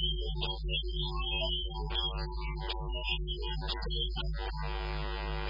Thank you.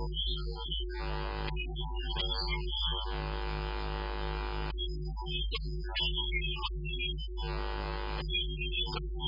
Thank you.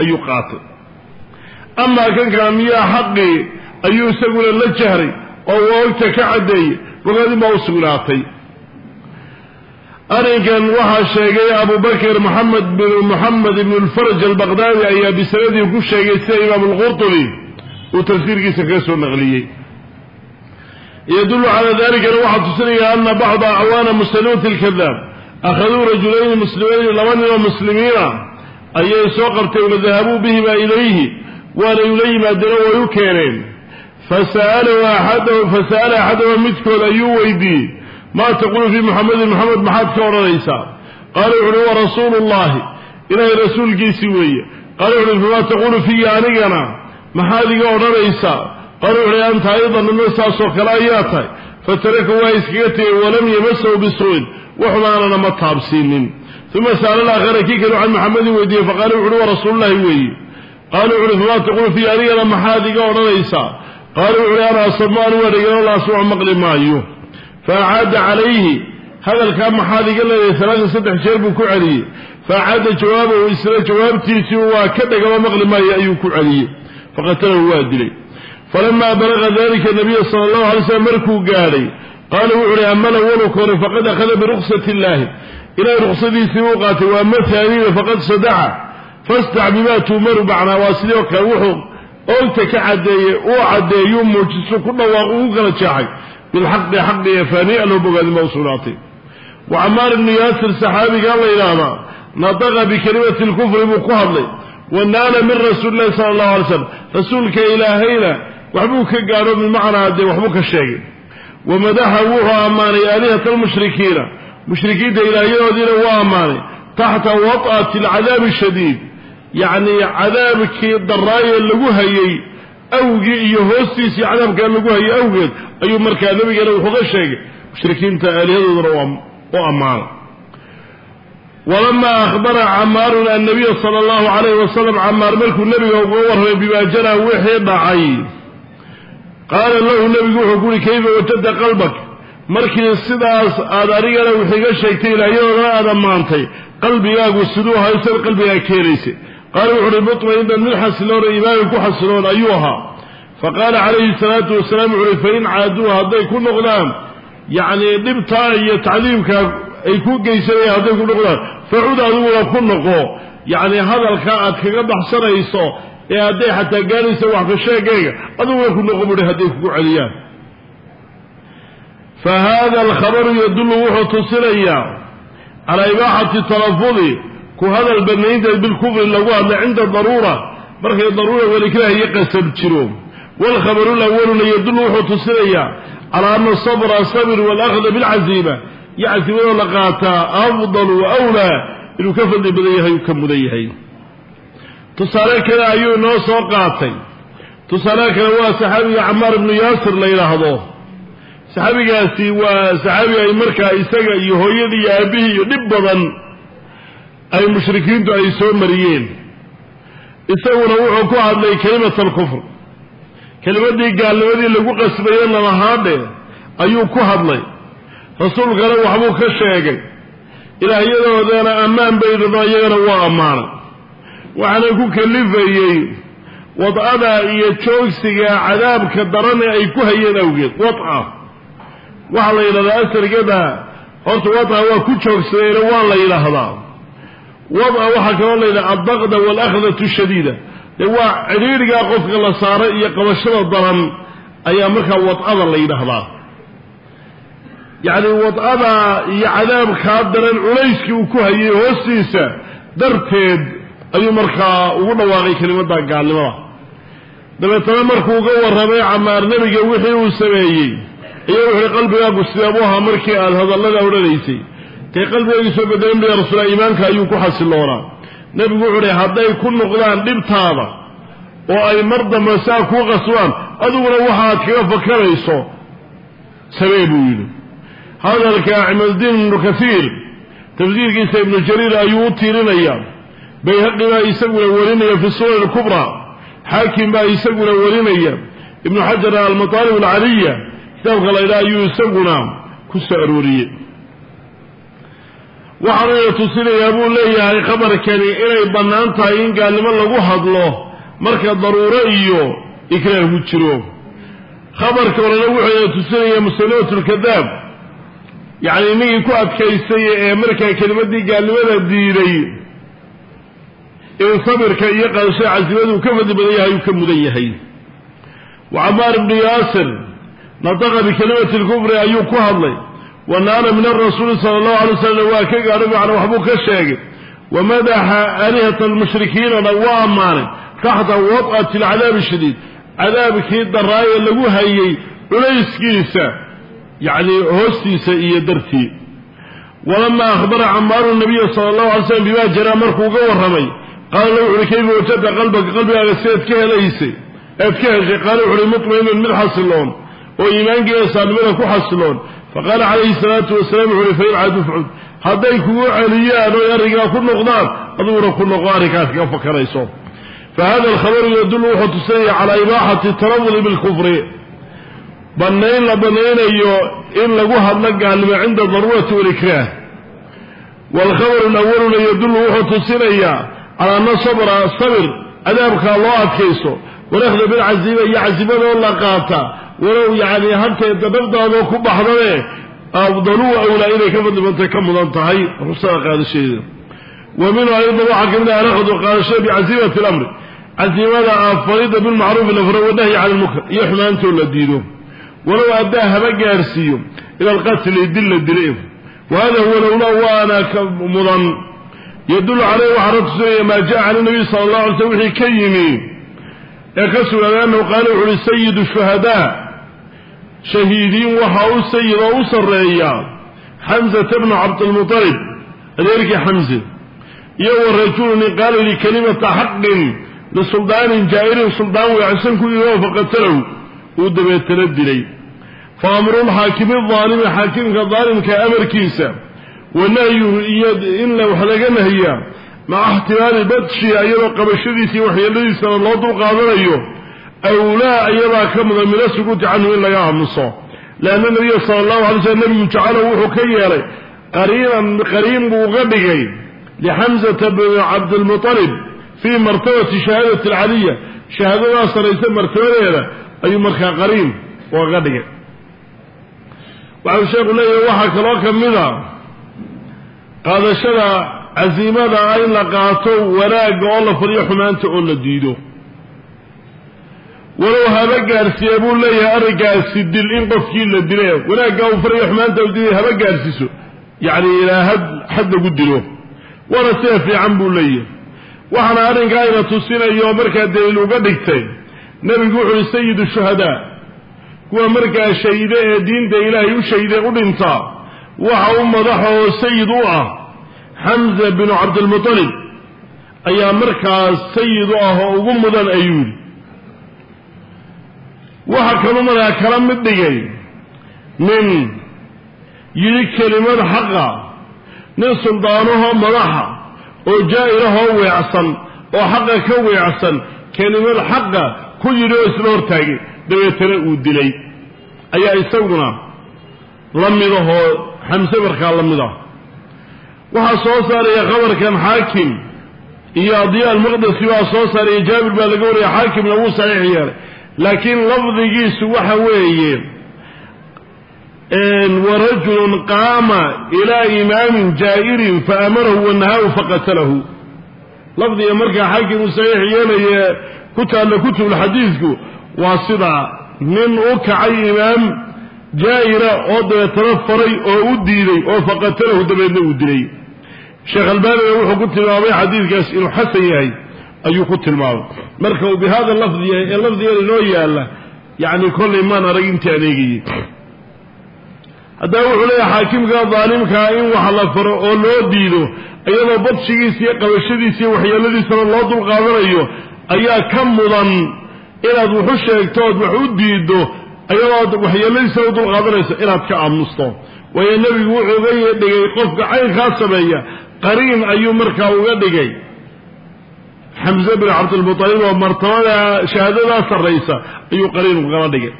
ayuu qaatay. Amaa kan kale miyaa xaqii ayuu isaguna la jahray oo woogta ka caddeeyey bogadin baa u sugnaatay. Arrinkan waxaa sheegay abubakr moxamed bin moxamed ibn lfaraj albaqdaadi ayaa bisanadii ku sheegay sida imaam alqurtubi uu tafsiirkiisa kaga soo naqliyey yadullu calaa dalikana waxaa tusinaya ana bacda acwaana musalimat lkadaab akhaduu rajulayni muslimayni laba nin oo muslimiina ayay soo qabteen wadahabuu bihima ilayhi waanay ula yimaadeen way u keeneen. Fasa'alahu axadahu fasa'ala axadahum midkood ayuu weydiiyey maa taqulu fii muxamedin moxamed maxaad ka odhanaysaa? Qaala wuxu uhi wa rasuulu llahi ilaahay rasuulkiisii weeye. Qaala wuxu uhi famaa taqulu fiyi anigana maxaad iga odhanaysaa qaala wuxu uhi anta aydan nina saasoo kale ayaa tahay. Fataraka waa iskaga tegey walam yamasahu bisuuin waxumaanana ma taabsiinin. Uma sa'ala laakhara kii kale can maxamedin weydiiyey faqaala wuxu uhi wa rasuulullahi weeye qaala wuxu uhi famaa taqulu fiyi anigana maxaad iga odhanaysaa qaala wuxu uhi ana asama anigu adhegano la maqli maayo. Faacaada calayhi hadalkaa maxaad iga leedahay salaatan saddex jeer buu ku celiyey. Faacaada jawaabahu isla jawaabtiisii waa ka dhagaba maqli maayo ayuu ku celiyey faqatalahu waa dilay. Falamaa balaga dalika nabiya sala allahu alay slam markuu gaadhay qaala wuxu uhi ama lawalu kore faqad akhada biruksati illaahi ilahay ruksadiisii uu qaatay wa ama haaniina faqad sadaca fastac bimaa tuumaru bacnaa. Waa sidii oo kale wuxuu oogta ka caddeeyey uu caddeeyuu muujisu ku dhawaaq ugu kala jeexay bilxaqi xaqi ee faani'a loo bogaadin baa u sugnaatay wa camaar ibnu yaasir saxaabigaa la yidhaahdaa nataqa bikalimati lkufri buu ku hadlay wa naala min rasuuli illahi sala allahu alay slam rasuulka ilaahayna waxbuu ka gaadho bimacnaa dee waxbuu ka sheegay wa madaxa wuxuu ammaanay aalihata almushrikiina mushrikiinta ilaahyadoodiina waa ammaanay taxta wad'ati alcadaabi shadiid. Yacnii cadaabkii daraaye lagu hayey awgii iyo hoostiisii cadaabkaa lagu hayay awgeed ayuu markaa nabigeena wuxuuga sheegay. Mushrikiinta aalihadooduna u ammaana walamaa akhbara camaarun annabiya sala allahu calayhi wasalam camaar markuu nebiga uga warramay bimaa janaa wixii dhacay. qaala lahu nebigu wuxuu ku uhi kayfa wajadta qalbak markii sidaas aad anigana wixiiga sheegtay ilaahyadoodana aad ammaantay qalbigaagu siduu haysan qalbigaa keenaysay qaala wuxu uhi mutma'inan mid xasiloon oo ku xasiloon ayuu ahaa faqaala calayhi salaatu wasalaam wuxu uhi fain caaduu hadday ku noqdaan yacnii dhibtaa iyo tacdiibkaa ay ku geysanayaan hadday ku noqdaan. Facud adiguna ku noqo. Yacnii hadalkaa aad kaga baxsanayso ee hadday xataa gaadhaysa wax ka adiguna ku noqo buhi hadday kugu celiyaan. Fa hada alkhabaru yadullu wuxuu tusinayaa calaa ibaaxati talafudi ku hadal banaynteed bilkufri lagu hadla cinda daruura. Markay daruura welikrahiyo qasab jiro. Waalkhabaru lawaluna yadullu wuxuu tusinayaa calaa ana sabra sabir walakhda bilcasiima iyo casiimadoo la qaataa afdalu wa wlaa inuu ka fadli badan yahay uu ka mudan yahay. Tusaale kale ayuu inoo soo qaatay. Tusaale kale waa saxaabiga camaar ibnu yaasir la yidhaahdo. Saxaabigaasi waa saxaabi ay markaa isaga iyo hooyadii iyo aabihii iyo dhib badan ay mushrikiintu ay soo mariyeen. Isaguna wuxuu ku hadlay kelimat alkufr kelimadii gaalnimadii lagu qasbaye lamahaadhe ayuu ku hadlay rasuulkana waxbuu ka sheegay ilaahyadoodana ammaan bay dhadaan iyagana waa ammaanay. Waxaana ku kalifayey wad'ada iyo joogsiga cadaabka darane ay ku hayeen awgeed wad'a. Waxaa la yidhahdaa asargada horta wad'a waa ku joogsadayna waa la yidhaahdaa. Wad'a waxaa kaloo la yidhaha addaqda waalakhdatu shadiida. Dee waa cidhiidhigaa qofka la saaray iyo qabashada daran ayaa markaa wad'ada la yidhaahdaa yacni wad'ada iyo cadaabkaa daran culayskii uu ku hayay hoostiisa darteed ayuu markaa ugu dhawaaqay kelimadda gaalnimada. Dabeetana markuu uga warramay camaar nebiga wixii uu sameeyey iyo wuxuuhi qalbigaagu sideebuu ahaa markii aad hadallada odhanaysay. Dee qalbigaagu soo bedelan ya rasuula iimaanka ayuu ku xasiloonaa nebigu wuxuu uhi hadday ku noqdaan dhibtaada oo ay mar dambe saa kuu qasbaan adiguna waxaad kaga fakarayso samee buu yidhi hadalka cimaddiin ibnu kasiir tafsiirkiisa ibnu jariir ayuu u tiirinaya bayhaqi baa isaguna warinaya fi sunan kubra xaakim baa isaguna warinaya ibnu xajar almataalib alcaliya kitaabka laydhaha ayuu isaguna ku soo arooriyey waxaanuna tusinayaa buu leeyahay khabarkani inay bannaan tahay in gaalnimo lagu hadlo marka daruuro iyo ikraahu jiro khabarka orena wuxuuna tusinaya musalimatulkadaab yacni ninkii ku adkaystay ee markaa kelimadii gaalnimada diiday in sabirka iyo qaadashada casimadu ka fadli badan yahay uu ka mudan yahay. Wa camaar ibnu yaasir nataqa bikalimati lkufri ayuu ku hadlay. Wa naala min arasuuli sala allahu alay wasalam waa ka gaadhay macna waxbuu ka sheegay. Wa madaxa aalihata almushrikiinana waa ammaanay. Taxta wad'ati alcadaabi shadiid. Cadaabkii daraaye lagu hayay culayskiisa yacni hoostiisa iyo dartii. Walama akhbara camaaru nabiya sala allahu alay slam bima jaraa markuu uga warramay qaala la wuxuuhi kayfa wajadta qalbaka? Qalbigaaga sidaad ka helaysay aad ka heshay. Qaala wuxuuhi mutmainun mid xasiloon oo iimaankiiyo saarnimada ku xasiloon. Faqaala calayhi salaatu wasalaam wuxuuhi fain cadu facud hadday kugu celiyaan oy arrinkaa ku noqdaan adiguna ku noqo arrinkaas kaga fakarayso. Fa hada alkhabaru yadullu wuxuu tusinaya calaa ibaaxati taraduli bilkufri bannayn la bannaynayo in lagu hadlo gaalnimo cinda daruurati walikraah waalkhabaru lawaluna yadullu wuxuu tusinayaa calaa ana sabra sabir cadaabkaa loo adkaysto. Walakhda bilcasiima iyo casimadoo la qaata. Walow yacni habteeda nafdaadoo ku baxdane afdaluu awlaa inay ka fadlimantay ka mudan tahay. Rugsada qaadashadeeda wa minhu aydan waxaa ka mid ah alakhdu qaadashada bicasiimati alamri casiimada afarida bilmacruufi lafra wanahyi cani lmunkar iyo xumaantoo la diido walow addaa haba gaarsiiyo ila alqatli dil la dile wa hada huwa lowlaa waana ka mudan. Yadullu caleyh waxaa la tusinaya maa jaa can nabiy sala allah alay slm wixii ka yimi. Ee ka sugnaaday annahu qaala wuxu uhi sayidu shuhadaa. Shahiidiin waxaa u sayid oo u sarreeya xamsata bnu cabdilmutalib adeerkii xamse iyo wa rajulu nin qaala li kalimata xaqin lisuldaanin jaa'irin suldaan weecsan ku faqatalahu uu dabeetana dilay fa amrulxaakimi aalimi xaakimka daalimka amarkiisa wa nahyuhu iyo in wax laga nahyaa maca ixtimaali badshiya iyadoo qabashadiisa iyo waxyeeladiisana loo dulqaadanayo awlaa iyadaa ka mudan mina sukuuti canhu in laga aamuso leanna nabiya sala allahu alay slm nebigu jacalahu wuxuu ka yeelay qariinan qariin buu uga dhigay lixamsata bni cabdilmutalib fii martabati shahaadati alcaliya shahaadadaa saraysa martabadeeda ayuu markaa qariin ugaga dhigay waxau sheekhu leeyahay waxaa kaloo ka mida qaadashada casiimada ah in la qaato wanaagga oo la fadhiyo xumaanta oo la diido. Walow haba gaarsiiya buu leeyahay arrinkaasi dil in qofkii la dile. Wanaaggaa uu farayo xumaanta diiday haba gaarsiiso. Yacni ilaa had xad lagu dilo. Waana sida fiican buu leeyahay. Waxaana arrinkaa ina tusinayo markaa daliil uga dhigtay. Nebigu wuxu uhi sayidu shuhadaa kuwa markaa shahide ee diinta ilaahay u shahide u dhintaa waxa u madaxa oo sayid u ah xamza binu cabdilmutalib ayaa markaas sayid u ah oo ugu mudan ayuu yidhi. Waxa kaluu markaa kala mid dhigay nin yidhi kelimad xaqa nin suldaanahoo madaxa oo jaa'irahoo weecsan oo xaqa ka weecsan kelimad xaqa ku yidhi oo isla hortaagay dabeetana uu dilay. Ayaa isaguna la midahoo xamse markaa la mid ah. Waxaa soo saaraya khabarkan xaakim iyo adiya almaqdesi baa soo saaraya jaabir baa laga waraya xaakimna wuu saxiix yeelay. Laakiin lafdigiisu waxa weeye warajulun qaama ilaa imaamin jaa'irin faamarahu wanahaahu faqatalahu lafdiga markaa xaakim uu saxiix yeelaya ku taalla kutubulxadiidku waa sidaa nin u kacay imaam jaa'ira oo dabeetana faray oo u diiday oo faqatalahu dabeedna uu dilay. Sheekh albaanina wuxuu ku tilmaamay xadiidkaas inuu xasan yahay ayuu ku tilmaamay. Marka uu bihada lafdi yahay ee lafdigan inoo yaalla yacni kollay maan arag intii adeegayey haddaba wuxuu leeyahay xaakimka daalimkaa in wax la faro oo loo diido iyadoo badshigiisa iyo qabashadiisa iyo waxyeeladiisana loo dulqaadanayo ayaa ka mudan inaad waxu sheegto ood wax u diiddo iyadoo waxyeeladiisa u dulqaadanayso inaad ka aamusto. Waayo nebigu wuxuu uga dhigay qofka caynkaa sameeya qariin ayuu markaa uga dhigay. Xamse bin cabdilmutalib oo martabada shahaadadaa sarraysa ayuu qariin ugala dhigay.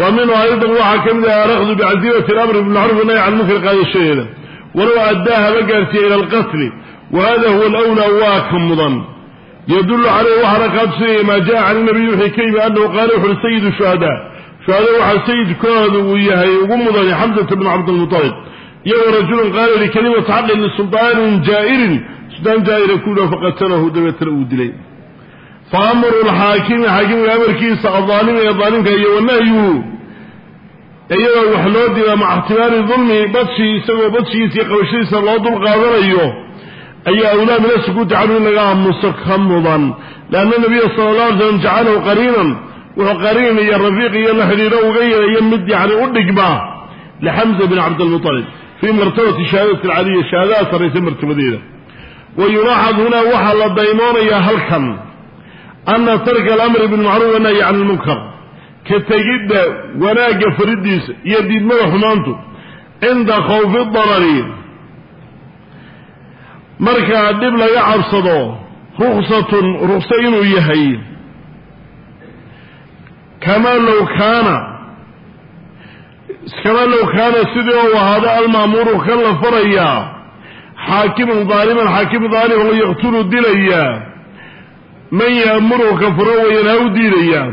Wa minhu aydan waxaa ka mid ah arakhdu bicasiimati alamri bilmacruuf nahy can munkar qaadashadeeda walow addaa haba gaarsiiya ila alqatli wa hada huwa alawlaa waa ka mudan yadullu caleyh waxaana kaatusinaya maa jaa can inabiy wixii ka yimi annahu qaala wuxuuri sayidu shuhadaa shuhada waxaa sayidkooda uu yahay ugu mudani xamsata bn cabdilmutalib iyagoo rajulun qaala likalimati xaqin lisultaanin jaa'irin sultaan jaa'ira ku yidhaho faqatalahu dabeetana uu dilay fa amru lxaakimi xaakimka amarkiisa adaalimi ee daalimka iyo wanahyuhu iyadoo wax loo dila maca ixtimaali dulmi badshi isagoo badshigiisa iyo qabashadiisa loo dulqaadanayo ayaa awlaa min asukuuti canhu in laga aamuso ka mudan lianna nabiya sala alla alay slam jacalahu qariinan wuxuu qariin iyo rafiiq iyo la xidhiidho uga yeelayo mid yacni u dhigma lixamza bin cabdilmutalib fii martabati shahaadati alcaliya shahaadada sarraysa martabadeeda wa yulaaxad hunaa waxaa la daymoonayaa halkan ana tarka alamri bilmacruuf wanahyi can ilmunkar ka tegidda wanaagga faridiisa iyo diidmada xumaantu cinda khawfi darari markaa dhib laga cabsado ruksatun rukso inuu yahay. Kamaa low kaana kamaa low kaana sidii u ahaado almaamuuru kan la farayaa xaakiman daaliman xaakim daalim oo yaqtulu dilayaa man yaamuru ka furo wayan ha u diidayaa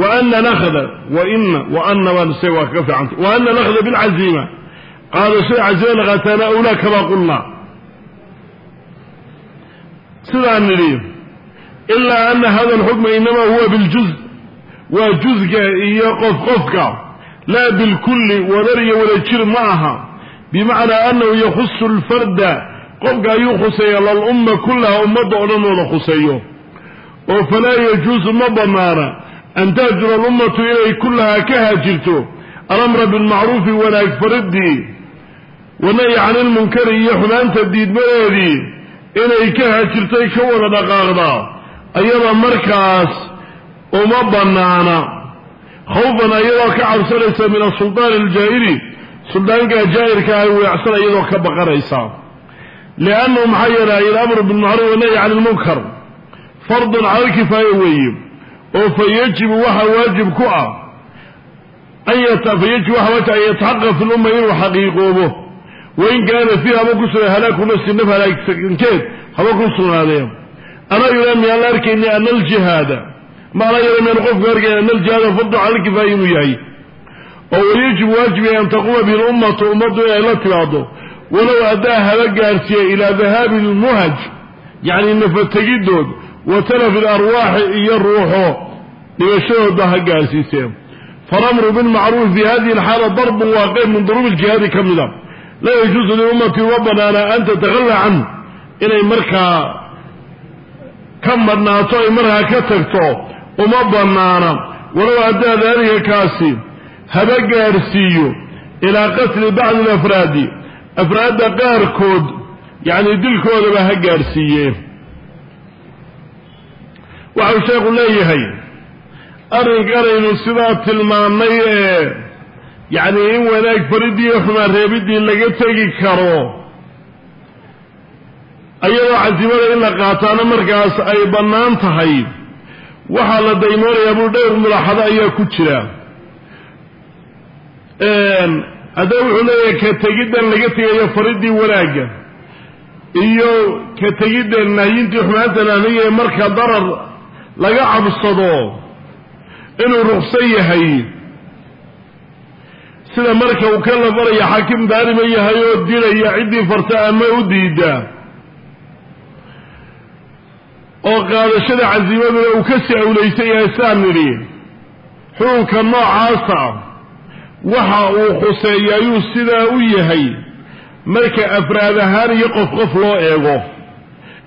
wa ana nakhda wa ina wa ana baan se waa kaga fiicanta wa ana nakhda bilcaziima. Qaadashada cazima la qaataana awlaa kamaa qulnaa sidaan nidhi ilaa ana hada alxukma inamaa huwa biljuz waa juzga iyo qof qofka. Laa bilkulli wadar iyo wadajir ma aha. Bimacnaa annahu yakhusu alfarda qofka ayuu khuseeya lalumma kullaha ummadda oo dhan wada khuseeyo. Oo falaa yajuusu ma bannaana an tahjura alummatu inay kullahaa ka haajirto alamra bilmacruufi wanaag faridii wanahyi cani ilmunkari iyo xumaanta diidmadeedii inay ka haajirtay ka wada dhaqaaqdaa ayada markaas uma bannaana. Khawfan iyadoo ka cabsanaysa min asultaan aljaa'iri suldaanka jaa'irka ah weecsan iyadoo ka baqanaysa. Liannahu maxaa yeelay alamru bilmacruuf wanahyi cani ilmunkar fardun cala alkifaaya weeye. Oo fa yajibu waxaa waajib ku ah an fa yajibu waxa waajib an yataxaqaq fi lumma inuu xaqiiqoobo wain kaana fiiha haba ku sugnaa halaaku nafsi naf halaagsankeed haba ku sugnaadee ana yula miyaan la arkayni ana aljihaada yala miyaan qofku arkayni ana fardun cala alkifaaya inuu yahay oo wayajibu waajibaya an taquuma bihi lummatu ummaddu inay la timaado walow addaa haba gaarsiiya ilaa dahaabi lmuhaj yacni nafategidood wa talafi alarwaaxi iyo ruuxo dhibashadooda ha gaarsiisee falamru bilmacruuf fi hadihi alxaala darbun waa qeyb min duruub iljihaadi ka mida laa yajuusu liummati uma banaana an tatakhala canhu inay markaa ka madhnaato ay markaa ka tagto uma banaana. Walow addaa daalika kaasi haba gaarsiiyo ilaa qatli bacdi alafraadi. Afraadda qaarkood yacni dilkoodaba ha gaarsiiye. Waxau sheekhu leeyahay arrinkanaynu sidaa tilmaannay ee yacni in wanaag faridii iyo xumaan reebidii laga tegi karo ayadoo casimada in la qaataana markaas ay bannaan tahay waxaa la daymoonayaa buu dhowr mulaaxado ayaa ku jira. Haddaba wuxuu leeyahay ka tegiddan laga tegayo faridii wanaagga iyo ka tegidda nahyintii xumaanta nahniye marka darar laga cabsado inuu rukso yahay sida marka uu ka lafaraya xaakim daalima yahay oo dilaya ciddii farta ama u diida. oo qaadashada casimaduna uu ka sii awlaysan yahay saan nidhi. Xukunka noocaasa waxa uu khuseeyaayuu sidaa u yahay. Marka afraad ahaan iyo qof qof loo eego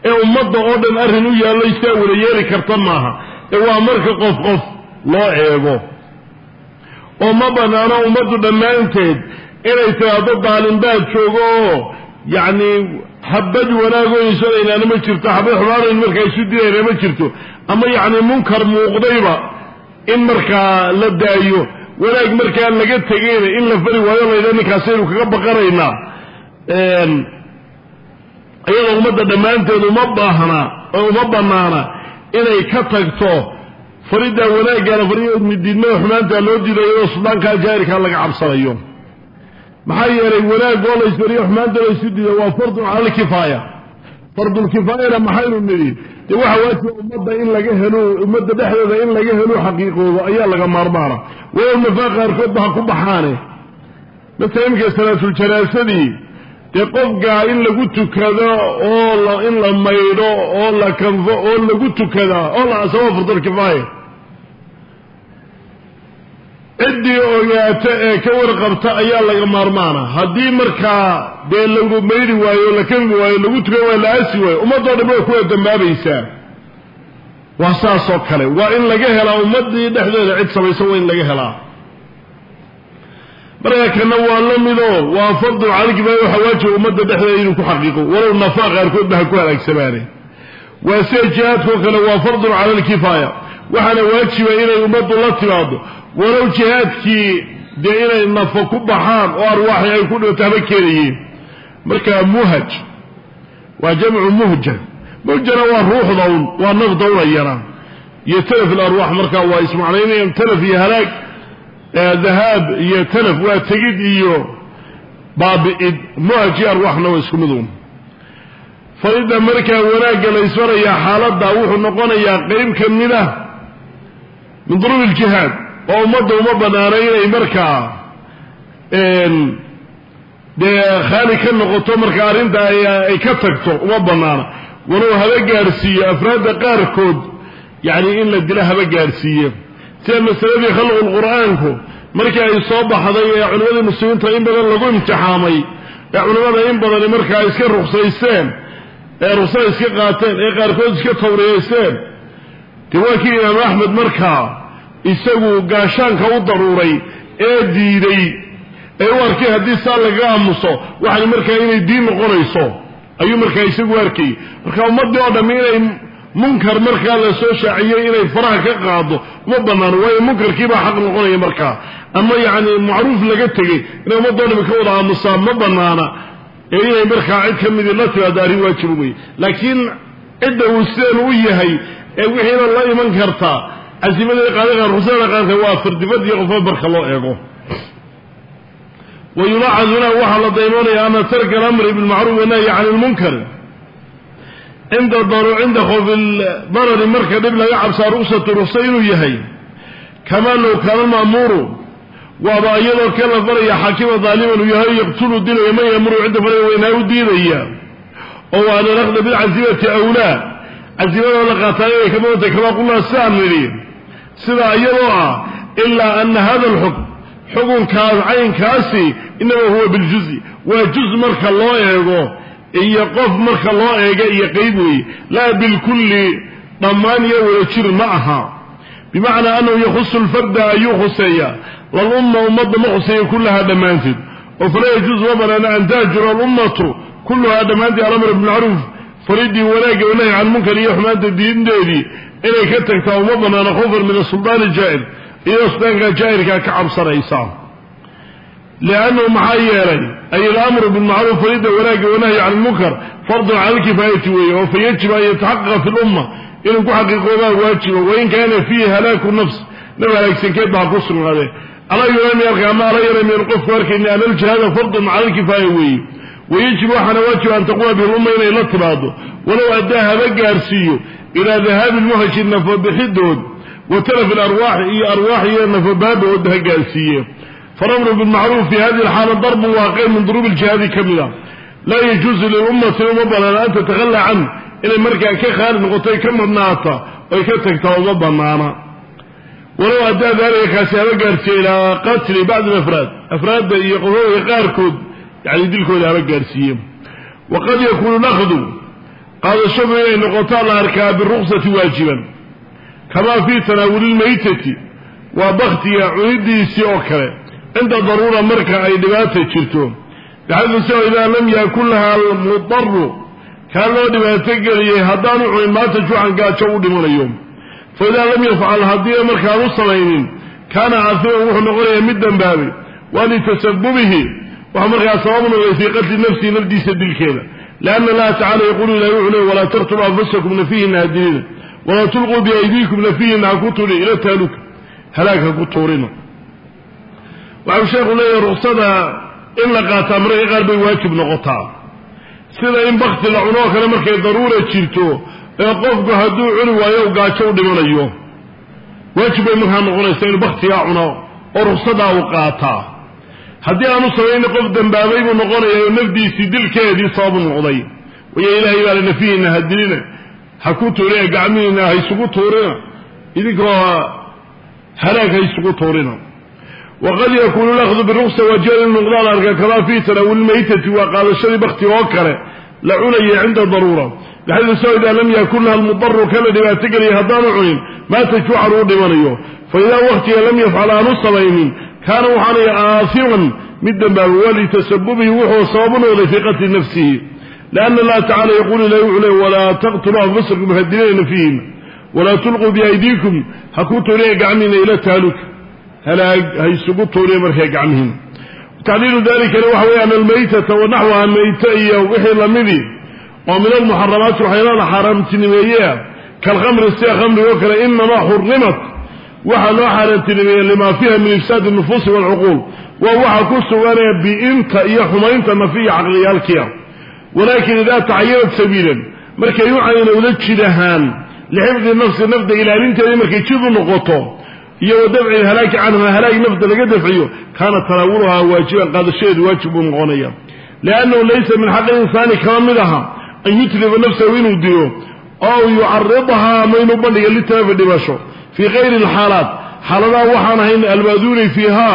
ee ummadda oo dhan arrin u yaallay sidaa wada yeeli karta maaha. Ee waa marka qof qof loo eego oo ma bannaano ummaddu dhammaanteed inay tidaado daalimbaad joogo oo yacni habad wanaagoysanaynaana ma jirto habad xumaanayn markaa isu dilayna ma jirto ama yacni munkar muuqdayba in markaa la daayo wanaag markaa laga tegayna in la fari waayo laydha ninkaasaynu kaga baqanaynaa. Iyadoo ummadda dhammaanteed uma baahna oo uma bannaana inay ka tagto fariddaa wanaaggaana faridiidmada xumaantaa loo diidayo oo suldaankaa jaahirkaa laga cabsanayo. Maxaa yeelay wanaag oo laysfariyo xumaanta laysu diido waa fardun cala alkifaaya fardulkifaayana maxaynu nidhi dee waxa waajiba ummadda in laga helo ummadda dhexdeeda in laga helo xaqiiqoodo ayaa laga maarmaana. Walow nafaa qaarkoodba ha ku baxaane. Mata imika salaatuljanaasadii dee qofkaa in lagu tukado oo in la maydho oo la kanfo oo lagu tukadaa oo la asaba fardulkifaaya ciddii ogaato ee ka warqabta ayaa laga maarmaana. Haddii markaa dee lagu maydi waayo la kanfi waayo lagu tukan waayo la asi waayo ummaddoo dhan way kuwa dambaabaysaa. Waa saasoo kale. Waa in laga helaa ummaddii dhexdeeda cid samaysa waa in laga helaa. Markaa kana waa la midoo waa fardun calkifaaya waxaa waajiba ummadda dhexdeeda inuu ku xaqiiqo. Walow nafaa qaarkoodba ha ku halaagsamaane. Waa sida jihaadkoo kale waa fardun cala alkifaaya waxaana waajiba inay ummaddu la timaado walow jihaadkii dee inay nafo ku baxaan oo arwaaxi ay ku dhigto haba keenayeen marka muhaj waa jamcu muhja. Muhjana waa ruuxdawn waa naf dawnayana iyo talaf ilarwaax marka waa ismacnaynayaan talaf iyo halaag dahaab iyo talaf waa tegid iyo baabi'id. Muhaj iyo arwaaxna waa isku midun faridda markaa wanaagga la ysfarayaa xaaladda wuxuu noqonayaa qeyb ka mid ah min duruub iljihaad oo ummadda uma banaana inay markaa dee khaali ka noqoto marka arrinta ay ka tagto uma banaana. Walow haba gaadhsiiyo afraadda qaarkood yacni in la dilo haba gaadhsiiye sida masaladii khalqul qur'aanku markii ay soo baxday ee culimmadii muslimiinta in badan lagu imtixaamay ee culimmada in badani markaa iska ruksaysteen ee ruksada iska qaateen ee qaarkood iska tawriyaysteen dee waa kii imaamu axmed markaa isagu gaashaanka u daruuray ee diiday ee u arkay haddii saa lagaga aamuso waxay markaa inay diin noqonayso. Ayuu markaa isagu arkayy marka ummaddii oo dhamm inay munkar markaa la soo shaaciyey inay faraha ka qaado uma banaano waayo munkarkiibaa xaq noqonaya markaa. Ama yacni macruuf laga tegey inay ummaddo dhami ka wada aamusaa ma banaana ee inay markaa cid ka midii la timaado arrin waajiba wey laakiin cidda uu sideen u yahay ee wixiina la iman kartaa casimadii qaadaqaa rusada qaarka waa fardibad iyo qofba marka loo eego. Wa yulaacad huna waxaa la daymoonaya ana tarka alamri bilmacruuf wanahyi can lmunkar cinda cinda khoofi darari marka dhib laga cabsaa ruksatu ruksa inuu yahay. Kamaa low kaana maamuuru waaba iyadoo ka la faraya xaakima daaliman uu yahay yaqtulu dilayo man yamuru cidda faraya weynaa u diidaya. Oo waa nalaqda bilcazimati awlaa cazimadoo la qaataa inay ka badantay kamaa qulnaa sidaan nidhi sidaa iyadoo ah ilaa ana hada alxukm xukunkaas caynkaasi inama huwa biljuzi. Waa juz marka loo eego iyo qof marka loo eega iyo qeyb weeye laa bilkulli dhammaan iyo wada jir ma aha. Bimacnaa annahu yakhusu lfarda ayuu khuseeya lalumma ummadda ma khuseeya kullahaa dhammaanteed. Oo falaa yajuusu ma banaana an tahjura alummatu kulluhaa dhammaanteed alamr bilmacruuf faridii wanaagga wanahy can munkar iyo xumaanta diinteedii inay ka tagtaa uma banaano khawfan min asuldaani jaa'ir iyadoo suldaanka jaa'irkaa ka cabsanaysa. Liannahu maxaa yeelay ay bilmacruuf faridda wanaagga wanahyi can lmunkar fardun cala alkifaayati weeye oo fayajib an yataxaqaqa fi lumma inuu ku xaqiiqoobaa waajiba wain kaana fiihi halaaku nafs naf halaagsankeed baa ku sugnaade alaa yurami arka ama ala yaramiyan qofku arkayni ana aljihaada fardun cala alkifaaya weeye. Wayajib waxaana waajiba an taquuma bihi lumma inay la timaado walow addaa haba gaarsiiyo ilaa dahaabi lmuhaji nafabixidood wa talaf ilarwaaxi iyo arwaax iyo nafabaadooda ha gaarsiiye falamru bilmacruuf fi hadihi alxaala darbun waaqi min duruubi iljihaadi ka mid a. Laa yajuusu lilummati uma banaana an tatakhala can inay markaa ka khaali noqoto ka madnaata oy ka tagtaa uma banaana walow addaa daalika kaasi haba gaarsiiye ilaa qatli bacdi afraad afraadda iyo qofooga qaarkood yani dilkooda haba gaarsiiye waqad yakuunu nakhdu qaadashadu inay noqotaa la arkaa biruksati waajiban. Kamaa fii tanaawuli lmaytati waa baktiga cunidiisii oo kale. Cinda daruura marka ay dhibaata jirto. Bixaydu sio idaa lam yaakun laha almudaru kaa loo dhibaato geliyey haddaanu cunin maanta juucan gaajo u dhimanayo. Fa idaa lam yafcal haddii markaan u samaynin kaana caasiman wuxuu noqonayaa mid dambaabay waa litasabubihi waxaa markaa sabab noqday fii qatli nafsihi nafdiisa dilkeeda lianna allaha tacala yaquulu ilahi wuxuu leey walaa taqtuluu anfusakum nafihina hadinina walaa tulquu biaydiikum nafihina ha ku tuuri ila taaluka halaag ha ku tuurina waxau sheekhu leeyahay ruksada in la qaataa mararka qaar bay waajib noqotaa sida in bakti la cuno oo kale markay daruura jirto ee qofku hadduu cuni waayo gaajo u dhimanayo waajib bay markaa noqonaysaa inuu baktigaa cuno oo ruksadaa u qaataa haddii aanu samayni qof dambaabay buu noqonaya oo nafdiisii dilkeedii sababu noqday. Wayo ilaahay baa la nafihina ha dilina ha ku tuurina gacmihiina ha isugu tuurina. Idinkoo halaag ha isugu tuurina. Waqad yakuunu lakhdu biruksa waajibal in noqdaa la arkaa kamaa fii tanaawuli maytati waa qaadashadii baktiga oo kale la cunaya cinda daruura. Baxaydu sao idaa lam yakun laha almudaru kala dhibaato geliyay haddaanu cunin maata juucan uu dhimanayo. Fa waktiga lam yafcal aanu samaynin kaana waxaanaya aasiman mid dambaabay waa litasabubihi wuxuu sababu noqday fii qatli nafsihi lianna allaha tacala yaquulu ilahi wuxuu le walaa taqtuluu anfusakum hadinina nafihina walaa tulquu biaydiikum ha ku tuuriya gacmihiina ila taaluka halaag ha isugu tuuriya markaa gacmihiina tacliilu dalikana waxa weeye almaytata wa naxwaha iyo wixii lamidii oo min almuxaramaati waxyaalaha xaaraamtinimeeyeah kalkhamri sida khamrigo kale inamaa xurimat waxaa loo xaaraantinimeeye lima fiiha min ifsaadi nufuusi waalcuquul waa waxa ku suganee bi'inta iyo xumaynta nafiya caqliyaalkiia walaakin idaa tacayanat sabiilan markay u caynowda jid ahaan lixifdi nafsi nafda ilaalinteedii markay jid u noqoto iyo wa dafci halaaki canha halaag nafda laga dafciyo kaana tanaawuluhaa waajiban qaadashadeedu waajib buu noqonaya. Liannahu laysa min xaqi insaani kama mid aha an yutlifa nafsahu inuu dilo ow yucaridahaa ama inuu bandhiga litalafi dhibasho fii kayri alxaalaat xaaladaha waxaan ahayn almaaduuni fiiha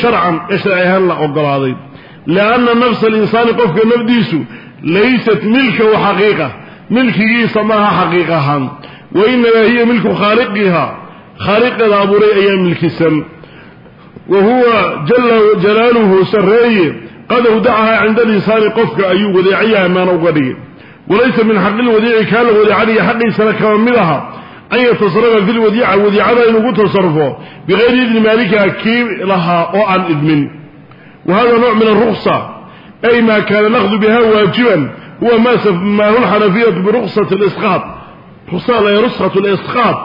sharcan ee sharci ahaan la ogolaaday lianna nafsa alinsaani qofka nafdiisu laysat milkahu xaqiiqa milkigiisa maaha xaqiiq ahaan wa inamaa hiya milku khaaliqiha khaaliqeeda abuuray ayaa milkisan wa huwa jala jalaaluhu sarreeye qad awdacahaa cinda alinsaani qofka ayuu wadeecayaha amaana uga dhigay walaysa min xaqi lwadiici kaa la wadeecanayo xaqiisana kama mid aha an yatasarafa fi lwadiica wadiicada inugu tasarufo bikayri idni maalika kii lahaa oo aan idmin. Wa hada nooc min aruksa ay ma kaana nakhdu biha waajiban huwa ma samaahu lxanafiyatu biruksati lisqaad ruksatu lisqaad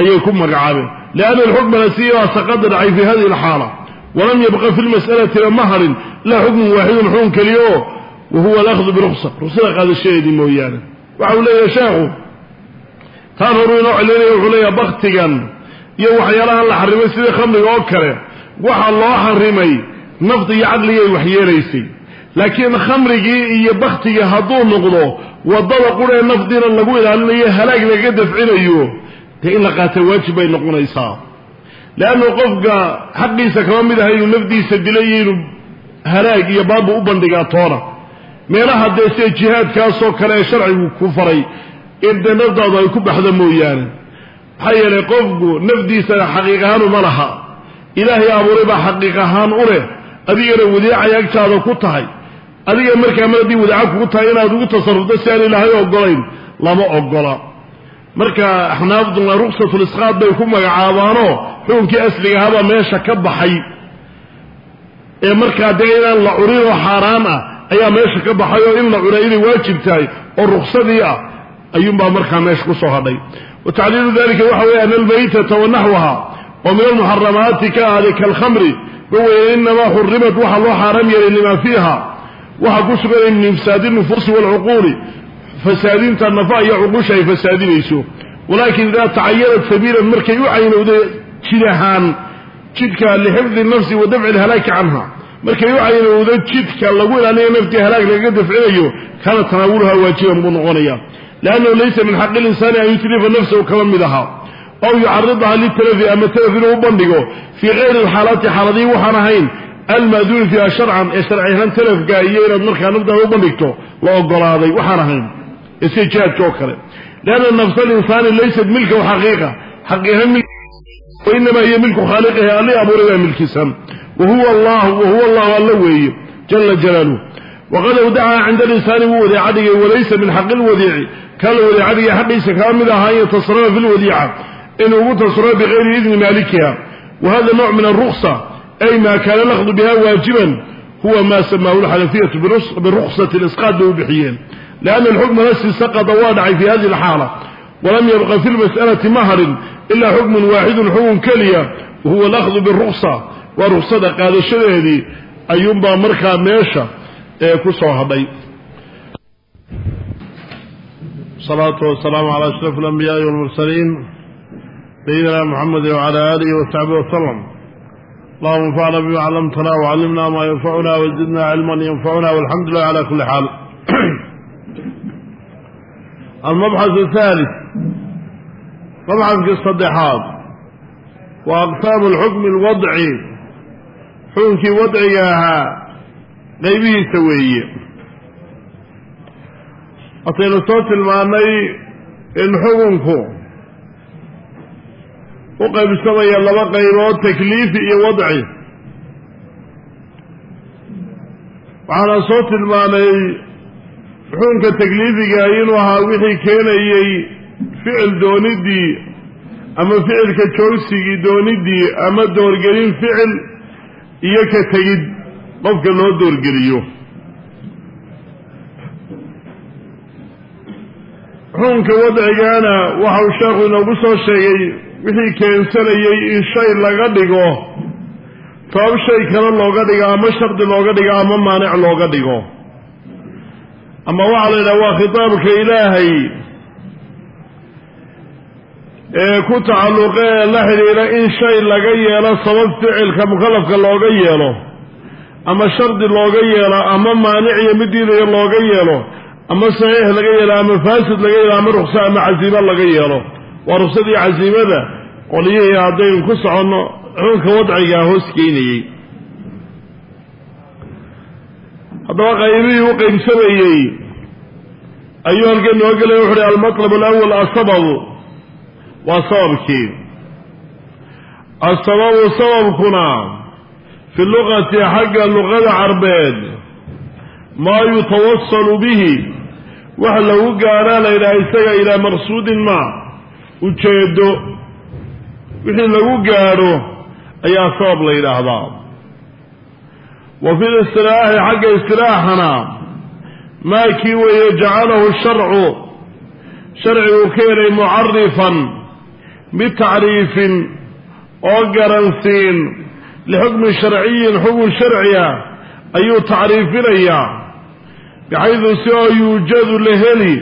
ayay ku magacaabeen. Lianna alxukma nasiya saqada dhacay fi hadihi alxaala. Walam yabqa fi lmas'alatina maharin ilaa xukmun waaxidun xukun keliya oo wa huwa alakhdu biruksa ruksada qaadashadeedii mooyaane. Waxa uu leeyahay sheekhu taan horuu inoo celinaya wuxuu leeyahay baktigan iyo waxyaalahan la xarimay sidii khamriga oo kale. Waxaa loo xarimay nafdi iyo caqligay waxyeelaysay laakiin khamrigii iyo baktigii hadduu noqdo waddada quree nafdiina lagu ilaalinayo halaag laga dafcinayo dee in la qaata waajib bay noqonaysaa. Leannu qofka xaqiisa kama mid aha inuu nafdiisa dilay iyo inuu halaag iyo baabu u bandhigaa toona meelaha dee sida jihaadkaasoo kale ee sharcigu ku faray in dee nafdaadu ay ku baxdo mooyaane. Maxaa yeelay qofku nafdiisa xaqiiq ahaan uma laha. Ilaahay abuuray baa xaqiiq ahaan u leh. Adigana wadiicay agtaada ku tahay. Adiga markaa mar haddii wadaaca kugu tahay inaad ugu tasarufto si aan ilaahay ogolayn lama ogola marka axnaafduna ruksatulisqaad bay ku magacaabaanoo xukunkii asliga ahabaa meesha ka baxay. Ee markaa dee inaan la curinoo xaaraan ah ayaa meesha ka baxay oo in la cuna inay waajib tahay oo ruksadii ah ayuunbaa markaa meesha ku soo hadhay. Wa tacliilu dalika waxa weeye ana almaytata wa oo min almuxaramaati ka ahday kaalkhamri waweye inamaa xurimat waxaa loo xaaraam yeelay lima fiiha waxaa ku suganay min ifsaadi nufuusi waalcuquuli fasaadinta nafa iyo cuqusha ay fasaadinayso. Walaakin idaa tacayanat sabiilan markay u caynowda jid ahaan jidka lixifdi nafsi wa dafci lhalaaki canha markay u caynowda jidka lagu ilaaliyo naftii halaag lagaga dafcinayo kaana tanaawuluha waajiban buu noqonaya liannahu laysa min xaqi linsaani an yutlifa nafsahu kama mid aha aw yucaridaha litalafi ama talaf inuu u bandhigo fii kayri alxaalaati xaaladii waxaan ahayn almaaduuni fiiha sharcan ee sharci ahaan talafka iyo inaad markaa naftaada u bandhigto la ogolaaday waxaan ahayn ee sida jihaadka oo kale lianna nafsa alinsaani laysat milkahu xaqiiqa xaqiiqa wainamaa hiya milku khaaliqihi allii abuuray baa milkisan wahuwa allahu wahuwa allahu alla weeye jala jalaaluh waqad awdacaa cinda lisaani wuu wadeeca dhigay walaysa min xaqi lwadiici kala wadeeca dhigay xaqiisa kama mid aha an yatasarafa fi lwadiica in ugu tasarufo bigayri idni maalikiha wa hada nooc min alruksa ay ma kaana lakhdu biha waajiban huwa ma samaahu lxanafiyatu biruksati lisqaad bay u bixiyeen. Lianna alxukma nafsi saqada waa dhacay fi hadihi alxaala walam yabqa fi lmas'alati maharin ilaa xukmun waaxidun xukun keliya wahuwa alakhdu biruksa waa ruksada qaadashadeedii ayuunbaa markaa meesha ee soo hadhay salaatu wasalaamu cala ashraf alambiyaai walmursaliin sayidina muxamedi wacala aalihi wasaxbihi wasalam allahuma anfacna bima callamtana wcallimna maa yanfacuna wazidna cilman yanfacuna walxamdu lilah cala kuli xaal almabxath athalith mabxadkii saddexaad waa aqsaamu alxukmi alwadci xukunkii wadciga ahaa qaybihiisa weeye wataynu soo tilmaannay in xukunku u qaybsamaya laba qaybood takliifi iyo wadci. Waxaana soo tilmaanay xukunka takliifiga inuu ahaa wixii keenayey ficil dooniddii ama ficilka joogsigii dooniddii ama doorgelin ficil iyo ka tegid qofka loo doorgeliyo xukunka wadcigaana waxau sheekhu inoogu soo sheegay wixii keensanayey in shay laga dhigo. Sabab shay kale looga dhigo ama shardi looga dhigo ama maanic looga dhigo. Ama waxaa la yidhaha waa khitaabka ilaahay ee ku tacalluqa ee la xidhiidha in shay laga yeelo sabab ficilka mukalafka looga yeelo. Ama shardi looga yeelo ama maanic iyo mid diidayo looga yeelo ama saxiix laga yeelo ama faasid laga yeelo ama rukso ama casiimo laga yeelo. Waa ruksadii casiimada qolyihii haddaynu ku soconno xukunka wadcigaa hoos geynayey haddaba qaybihii u qaybsamayey ayuu halkan noo gelaya wuxu uhi almatlab alawal asababu waa sababkii. Asababu sababkuna fi luqati xagga luqada carbeed maa yutawasalu bihi wax lagu gaadhaa la yidhaha isaga ilaa maqsuudin ma ujeedo wixii lagu gaadho ayaa sabab la yidhaahdaa. Wa fi listilaaxi xagga istilaaxana maa kii weeye jacalahu sharcu sharcigu ka helay mucarifan bitacriifin oo garansiin lixukmin sharciyin xukun sharciya ayuu tacriifinayaa bixaydu si oo yuujadu la heli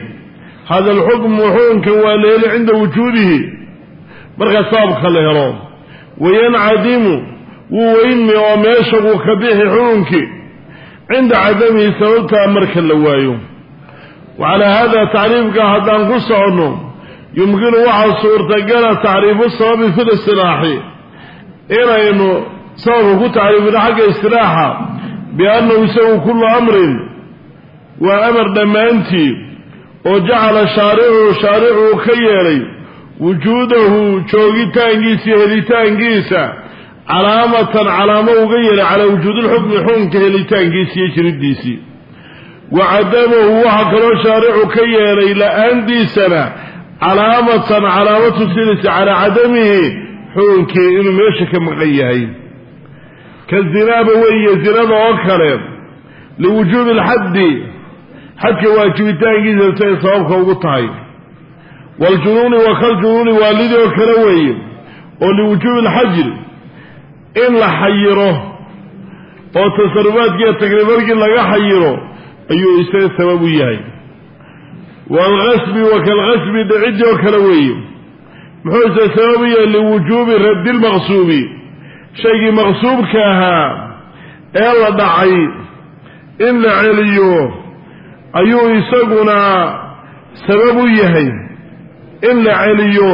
hada alxukmu xukunkan waa la heli cinda wujuudihi marka sababka la helo wayancadimu wuu weynmi oo meesha wuu ka bixi xukunkii cinda cadamihi sababtaa marka la waayo wa calaa hada tacriifka haddaan ku soconno yumkinu waxaa suurtagala tacriifu sababi fi listilaaxi inaynu sababka ku tacriifino xagga istilaaxa biannahu isagu kullu amrin waa amar dhammaantii oo jacala shaaricuhu shaaricuu ka yeelay wujuudahu joogitaankiisa iyo helitaankiisa calaamatan calaamo uga yeelay calaa wujuudi lxukmi xukunka helitaankiisa iyo jiriddiisii. Wa cadamahu waxaa kaloo shaaricu ka yeelay la'aantiisana calaamatan calaamo tusinaysa calaa cadamihi xukunkii inuu meesha ka maqan yahay. Ka zinaaba weeye zinada oo kale liwujuubi alxaddi xadka waajibitaankiisa say sababka ugu tahay. Waaljunuuni wa kaljunuuni waalidii oo kale weeye oo liwujuubi alxajri in la xayiro oo tasarufaadkiiyo takriifarkii laga xayiro ayuu isaga sabab u yahay. Waalkasbi wa kalkasbi dhicidii oo kale weeye muxuu isa sabab u yahay liwujuubi raddi lmaqsuubi shaygii maqsuubka ahaa ee la dhacay in la celiyo ayuu isaguna sabab u yahay in la celiyo.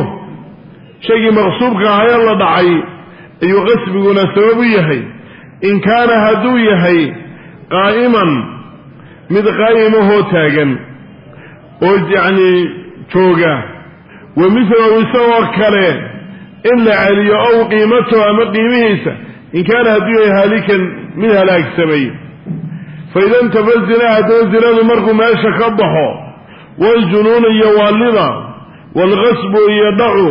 Shaygii maqsuubka ahaa ee la dhacay ayuu qasbiguna sabab u yahay. In kaana hadduu yahay qaa'iman mid qaa'imahoo taagan oo yacni jooga wa milahu isagoo kale in la celiyo ow qiimato ama qiimihiisa in kaana hadduu yahay haalikan mid halaagsamay faida intafa zina haddaba zinadu markuu meesha ka baxo waljunuun iyo waalida waalqasbu iyo dhacu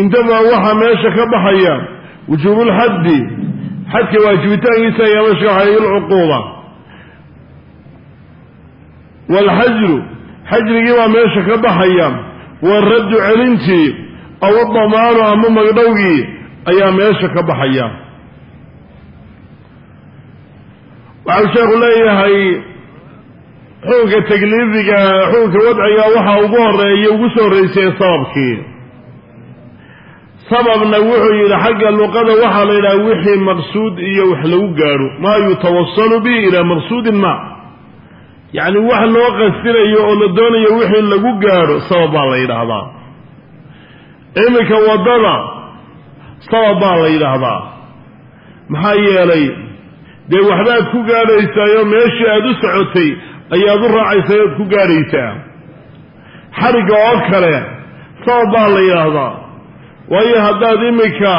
intafa waxaa meesha ka baxaya wujuubulxaddi xadka waajibitaankiisa ayaa meesha ka baxaya waalxajru xajrigii baa meesha ka baxaya waaraddu celintii aw adamaanu ama magdhowgii ayaa meesha ka baxaya waxau sheekhu leeyahay xukunka takliifiga xukunka wadciga waxaa ugu horreeya ugu soo horreysay sababkii. Sababna wuxuu yidhi xagga luqada waxaa la yidhaha wixii maqsuud iyo wax lagu gaadho. Maa yutawasalu bihi ilaa maqsuudin ma. Yacni wax loo qasdinayo oo la doonayo wixii lagu gaadho sabab baa la yidhaahdaa. Iminka waddada sabab baa la yidhaahdaa. Maxaa yeelay dee waxbaad ku gaadhaysaayo meeshii aada u socotay ayaad u raacaysaa oad ku gaadhaysaa xarigga oo kale sabab baa la yidhaahdaa. Waayo haddaad iminka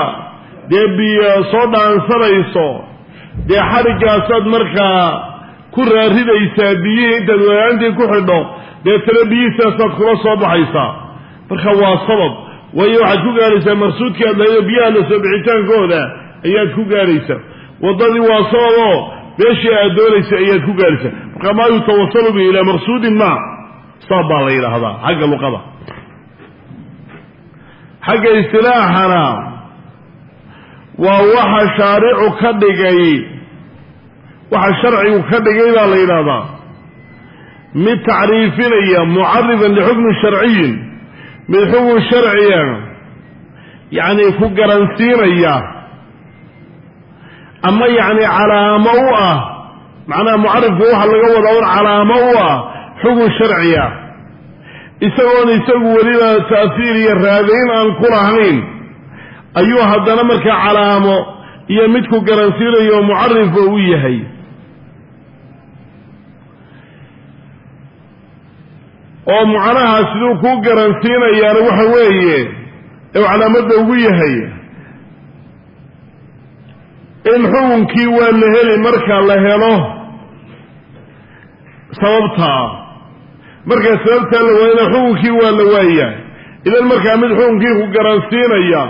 dee biyo soo dhaansanayso dee xariggaasaad markaa ku raaridaysaa biyihii intaad wadaantii ku xidho deetana biyihiisaasaad kula soo baxaysaa. Marka waa sabab. Waayo waxaad ku gaadhaysaa maqsuudkii aad lahayd oo biyaha la soo bixitaankooda ayaad ku gaadhaysaa waddadii waa sabab oo meeshii aad doonaysa ayaad ku gaadhaysaa marka maa yutawasalu bihi ilaa maqsuudin ma. Sabab baa la yidhaahdaa xagga luqada. Xagga istilaaxana waa waxa shaaricu ka dhigay waxa sharcigu ka dhigay baa la yidhahdaa mid tacriifinaya mucarifan lixukmin sharciyin mid xukun sharciya yacni ku garansiinaya ama yacni calaamo u ah. Macnaha mucarifku waxa laga wadaa un calaamo u ah xukun sharciya. Isagoon isagu weliba ta'fiir iyo raadayn aan ku lahayn ayuu haddana markaa calaamo iyo midku garansiinayo mucarifba u yahay. Oo macnaha siduu kuu garansiinayaana waxa weeye ee calaamadda ugu yahay in xukunkii waa la heli marka la helo sababtaa marka sababtaa la waayana xukunkii waa la waayaa. Idan markaa mid xukunkii ku garansiinaya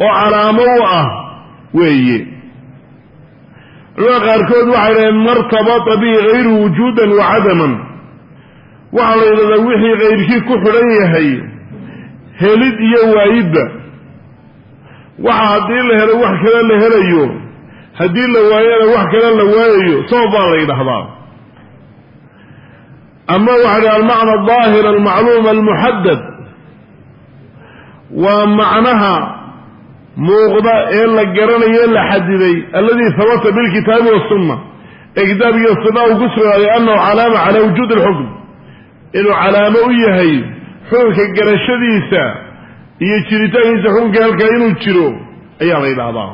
oo calaamo u ah weeye. Culamada qaarkood waxay dhaheen martabata bihi hayru wujuudan wa cadaman. Waxaa la yidhahdaa wixii kayrkii ku xidhan yahay helid iyo waayidba. Waxa haddii la helo wax kale la helayo haddii la waayana wax kale la waayayo sabab baa la yidhahdaa ama waxa dhi almacna aldaahir almacluum almuxadad waa macnaha muuqda ee la garanayo la xadiday alladii habata bilkitaabi wasunna ee kitaabkiiyo sunna uu ku sugnaaday annahu calaama cala wujuudi alxukm. Inuu calaamo u yahay xukunka garashadiisa iyo jiritaankiisa xukunka halkaa inuu jiro ayaa la yidhaahdaa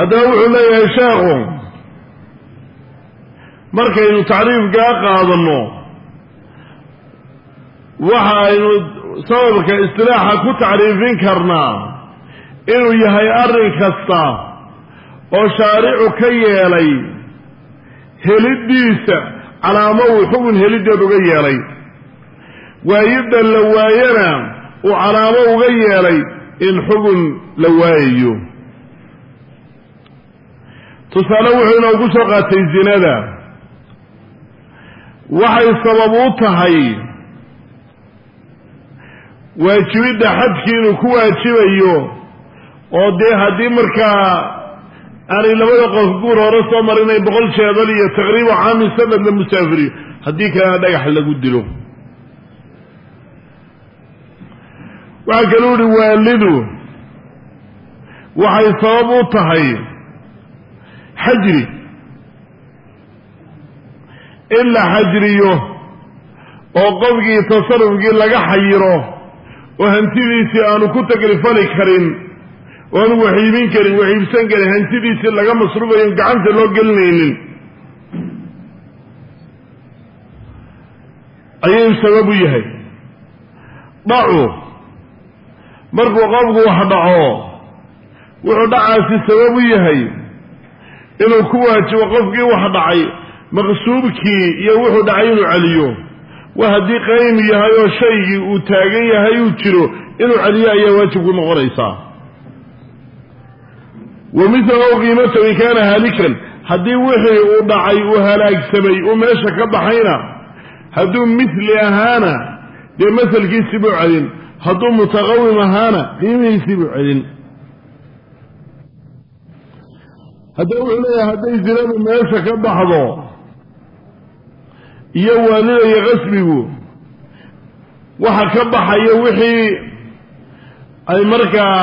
haddaba wuxuu leeyahay sheekhu markaynu tacriifkaa qaadanno waxa aynu sababka istilaaxa ku tacriifin karnaa inuu yahay arrin kasta oo shaaricu ka yeelay heliddiisa calaamo uu xukun heliddeed uga yeelay waayidda la waayana uu calaamo uga yeelay in xukun la waayayo tusaale wuxuu inoogu soo qaatay zinada. Waxay sabab u tahay waajibidda xadkii inuu ku waajibayo oo dee haddii markaa aanay labada qof guur hore soo marin ay boqol jeedal iyo taqriiba caami sanad la musaafiriyo haddii kalena dhagax lagu dilo. Waxaa kaluu uhi waalidu waxay sabab u tahay xajri in la xajriyo oo qofkii tasarufkii laga xayiro oo hantidiisii aanu ku tagrifali karin oo aanu wax iibin karin wax iibsan karin hantidiisii laga masruufayo gacanta loo gelinaynin ayuu sabab u yahay. Dhacu. Markuu qofku wax dhaco wuxuu dhacaasi sabab u yahay inuu ku waajibo qofkii wax dhacay maqsuubkii iyo wuxuu dhacay inuu celiyo. Wa haddii qaym yahay oo shaygii uu taagan yahay uu jiro inuu celiyo ayaa waajib ku noqonaysaa wa milahu qiimatahu in kaana haalikan haddii wixii uu dhacay uu halaagsamay uu meesha ka baxayna hadduu mithli ahaana dee masalkiisii buu celin hadduu mutaqawim ahaana qiimihiisii buu celin haddaba wuxuu leeyahay hadday zinadu meesha ka baxdo iyo waalida iyo qasbigu waxa ka baxaya wixii ay markaa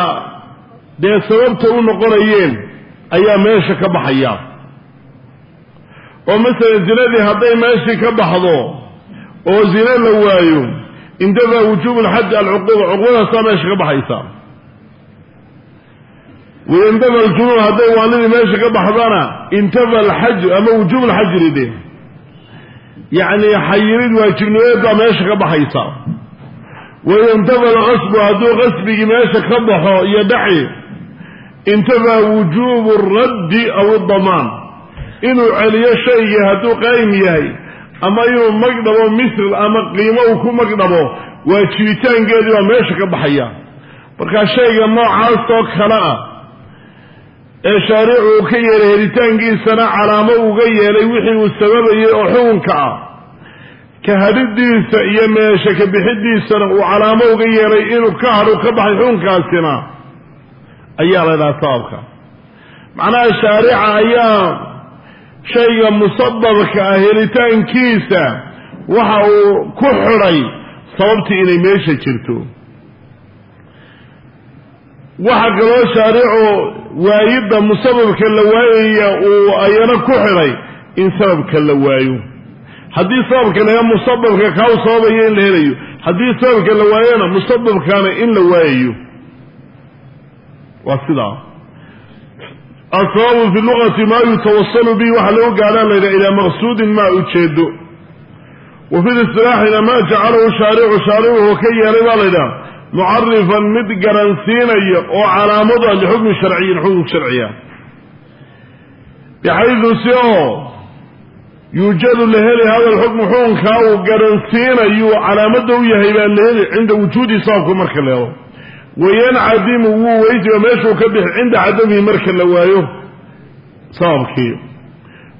dee sababta u noqonayeen ayaa meesha ka baxaya. Oo masalan zinadii hadday meeshii ka baxdo oo zine la waayo intafaa wujuubu lxaji alcuquuba cuquubadaasaa meesha ka baxaysa waintafa aljunuun hadday waalidii meesha ka baxdana intafa alxaju ama wujuub lxajri de yacni xayirid waajibnimeed baa meesha ka baxaysa. Waintafa alqasbu hadduu qasbigii meesha ka baxo iyo dhaci intafaa wujuubu raddi aw damaan inuu celiyo shaygii hadduu qaym yahay ama inuu magdhabo misl ama qiimo uu ku magdhabo waajibitaankeedii baa meesha ka baxaya. Markaa shayga noocaas oo kale ah ee shaaricu ka yeelay helitaankiisana calaamo uga yeelay wixii uu sababayay oo xukunka ah. Ka hadhidiisa iyo meesha ka bixidiisana uu calaamo uga yeelay inuu ka hadhu ka baxay xukunkaasina ayaa la ydhaha sababka. Macnaha shaarica ayaa shayga musababka ah helitaankiisa waxa uu ku xidhay sababtii inay meesha jirto waxa kaloo shaaricu waayidda musababka la waayaya uu ayana ku xidhay in sababka la waayo. Haddii sababka la musababka kaa u sababayo in la helayo haddii sababka la waayona musababkaana in la waayayo. Waa sidaa. Asababu fi luqati maa yutawasalu bihi waxaa lagu gaadhaa laydhaha ilaa maqsuudin maa ujeedo wa fi listilaaxina maa jacalahu shaaricu shaaricuhu ka yeelay baa laydhaha mucarifan mid garansiinaya oo calaamadu ah lixukmi sharciyin xukun sharciya. Bixaydu si oo yuujadu la heli hada lxukmu xukunkaa uu garansiinayu calaamada u yahay baa la heli cinda wujuudi sababka marka la helo wayancadimu wuu weysiba meeshuu ka bixi cinda cadamihi marka la waayo sababkii.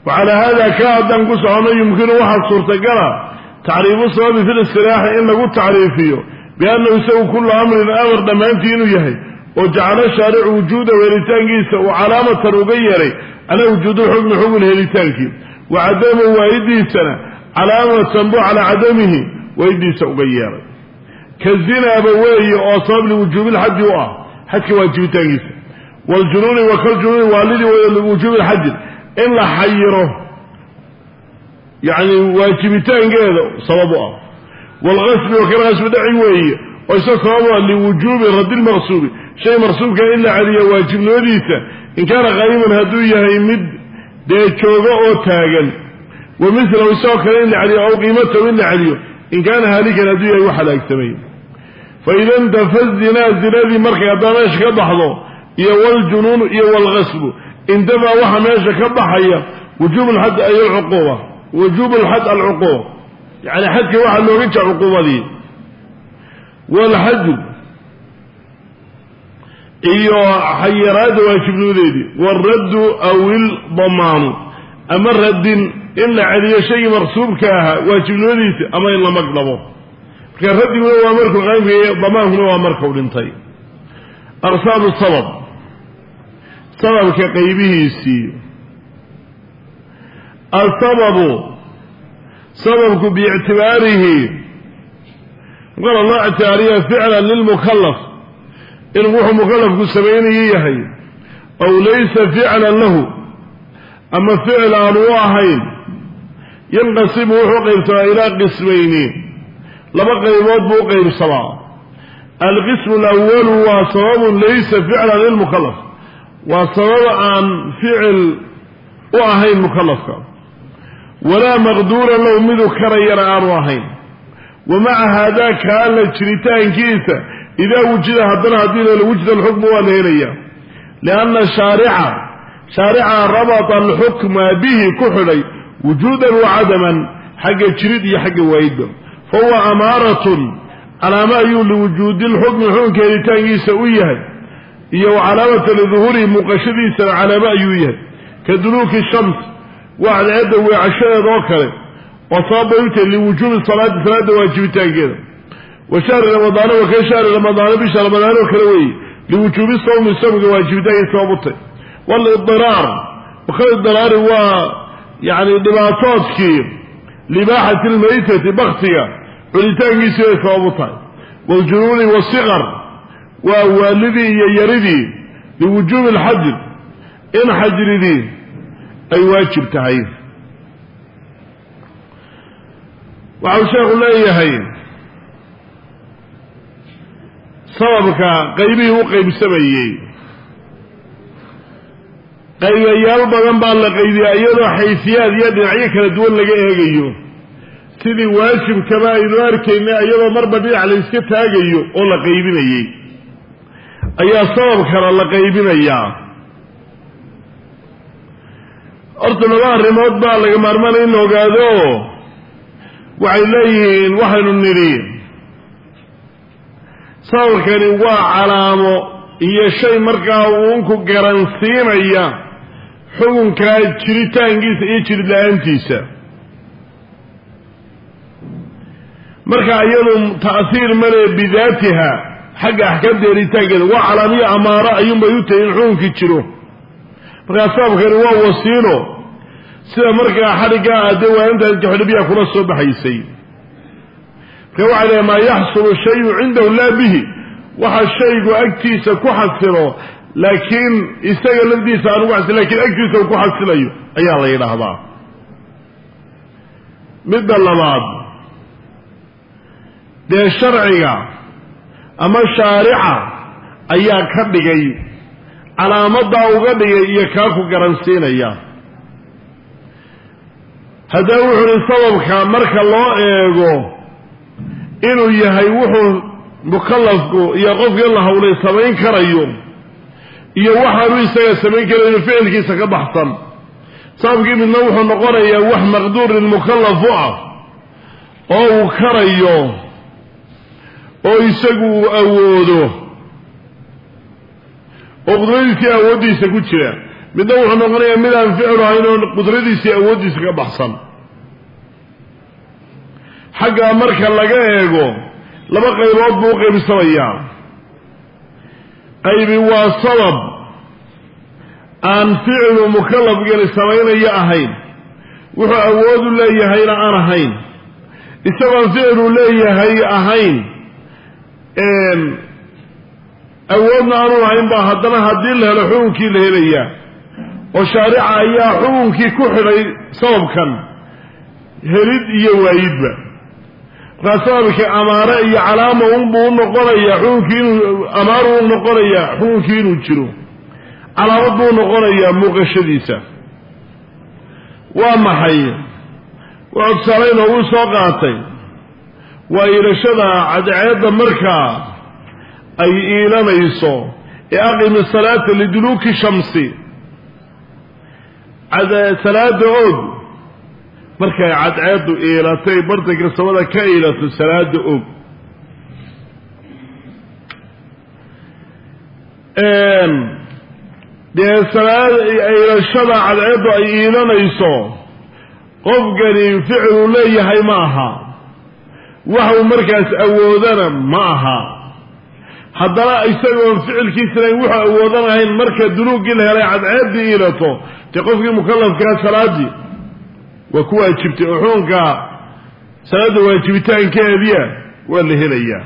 Wa calaa hada ka haddaan ku socono yumkinu waxaa suurtagala tacriifu sababi fi listilaaxi in lagu tacriifiyo biannahu isagu kullu amrin amar dhammaantii inuu yahay oo jacala shaaricu wujuuda helitaankiisa uu calaamatan uga yeelay calaa wujuudi lxukmi xukun helitaankii wa cadamu waayidiisana calaamatan buu calaa cadamihi waayidiisa uga yeelay ka zinaaba weeye oo sabab liwujuubi lxaji u ah xajka waajibitaankiisa waaljunuuni wa kaljunuuni waalidii way liwujuubi lxaji in la xayiro yacni waajibitaankeeda sabab u ah waalqasbi wa kalqasbi dhaci weeye. Oo isa ah liwujuubi raddi lmaqsuubi shay maqsuubka in la celiyo waajibnimadiisa. In kaana qaayiman hadduu yahay mid dee joogo oo taagan. Wa milahu isagoo kale in la celiyo aw qiimatahu in la celiyo. In kaana haalikan hadduu yahay wax halaagsamay faida intafa zinaa zinadii markay haddaa meesha ka baxdo iyo wljunuunu iyo wlqasbu intafaa waxa meesha ka baxaya wujuub lxad ay alcuquuba. Wujuub lxad alcuquuba yani xadka waxaa looga jea cuquubadii wlxaju iyo xayiraada waajibnimadeedii wاraddu aw ildamaanu ama raddin in la celiyo shaygii maqsuubka ahaa waajibnimadiisa ama in la magdhabo marka raddiguna waa markuu qaymkaya damaankuna waa markau dhintay. Aqsaamu sabab. Sababka qaybihiisii. Asababu sababku biictibaarihi. Maqala loo ictibaariya ficlan lilmukalaf inuu wuxuu mukalafku samaynayo yahay aw laysa ficlan lahu ama ficil aan u ahayn yanqasimu wuxuu qaybsamaa ilaa qismayni. Laba qaybood buu u qaybsamaa. Alqismu alawalu waa sababun laysa ficlan lilmukalaf waa sabab aan ficil u ahayn mukalafka walaa maqduuran lahu miduu karayana aanu ahayn. Wa maca haadaa kaana jiritaankiisa idaa wujida haddana haddii la wujida alxukmu waa la helaya lianna shaarica shaarica rabata alxukma bihi ku xidhay wujuudan wa cadaman xagga jirid iyo xagga waayidba. Fa huwa amaaratun calaamo ayuu liwujuudi lxukmi xukunka helitaankiisa u yahay. Iyo calaamata liduhuurihi muuqashadiisana calaamo ayuu yahay. Ka duluuki shams waa cadceedda weecashadeeda oo kale oo sabab bay u tahay liwujuubi salaati salaada waajibitaankeeda. Wa shahri ramadaana wa ka shahri ramadaana bisha ramadaan oo kale weeye liwujuubi sawmi sawmiga waajibitaankiisa sabab u tahay walidiraar wakalidiraari waa yani dhibaatoodkii libaaxati lmaytati baktiga cunitaankiisii bay sabab u tahay. Waaljunuuni wasikar waa waalidii iyo yaridii liwujuubi alxajr in xajridii ay waajib tahay. Waxau sheekhu leeyahay sababka qaybihii u qaybsamayey. Qaybayaal badan baa la qaybiyaa iyadoo xayfiyaad iyo dhinacyo kala duwan laga eegayo. Sidii waajibkaba aynu arkayna iyadoo marba dhinac la iska taagayo oo la qaybinayey ayaa sababkana la qaybinayaa horta laba arrimood baa laga maarmaanaya in la ogaado. Waxay leeyihiin waxaynu nidhi sababkani waa calaamo iyo shay markaa uunku garansiinaya xukunkaa jiritaankiisa iyo jirid la'aantiisa. Marka iyadu ta'hiir male bidaatiha xagga axkaamta helitaankeeda waa calaamiyo amaaro ayuunbay u tahay in xukunkii jiro markaa sababkani waa wasiilo sida markaa xadhiggaa adee waaninta xidhibiyaa kula soo baxaysay. Marka waxay lehay maa yaxsulu shayu cindahu laa bihi. Waxa shaygu agtiisa ku xasilo laakiin isaga lafdiisa aan ugu xasil lakiin agtiisa ku xasilayo ayaa la yidhaahdaa. Midda labaad dee sharciga ama shaarica ayaa ka dhigay calaamadaa uga dhigay iyo kaa ku garansiinaya. Haddaba wuxuu uhi sababka marka loo eego inuu yahay wuxuu mukallafku iyo qofkii la hawlay samayn karayo iyo waxaanu isaga samayn karayno ficilkiisa ka baxsan sababkii midna wuxuu noqonayaa wax maqduurin mukallaf u ah oo uu karayo oo isagu uu awoodo oo qudradiisii awooddiisa ku jira midna wuxuu noqonayaa mid aan ficil ahayn oo qudradiisii awooddiisa ka baxsan. Xaggaa marka laga eego laba qaybood buu u qaybsamayaa qaybi waa sabab aan ficilu mukallafgani samaynayo ahayn. Wuxuu awood u leeyahayna aan ahayn. Isagoon ficilu leeyahay ahayn awoodna aanu lahayn baa haddana haddii la helo xukunkii la helayaa. Oo shaarica ayaa xukunkii ku xidhay sababkan. Helid iyo waayidba. Markaa sababkii amaare iyo calaama unbuu u noqonayaa xukunkii amaaru u noqonayaa xukunkii inuu jiro. Calaamad buu noqonayaa muuqashadiisa waa maxay? Wuxuu tusaale inoogu soo qaatay. Waa iilashada cadceedda markaa ay iilanayso ee aqimi salaata liduluuki shamsi. Salaada og. Markay cadceeddu iilatay bartanka samada ka iilato salaada og. Dee iilashada cadceeddu ay iilanayso qofkani ficiluu leeyahay ma aha. Waxuu markaas awoodana ma aha haddana isagoon ficilkiisana wuxuu awoodan ahayn marka duluugii la helay cadceeddii iilato dee qofkii mukallafkaa salaadii waa ku waajibtay oo xukunka salaadda waajibitaankeediia waa la helayaa.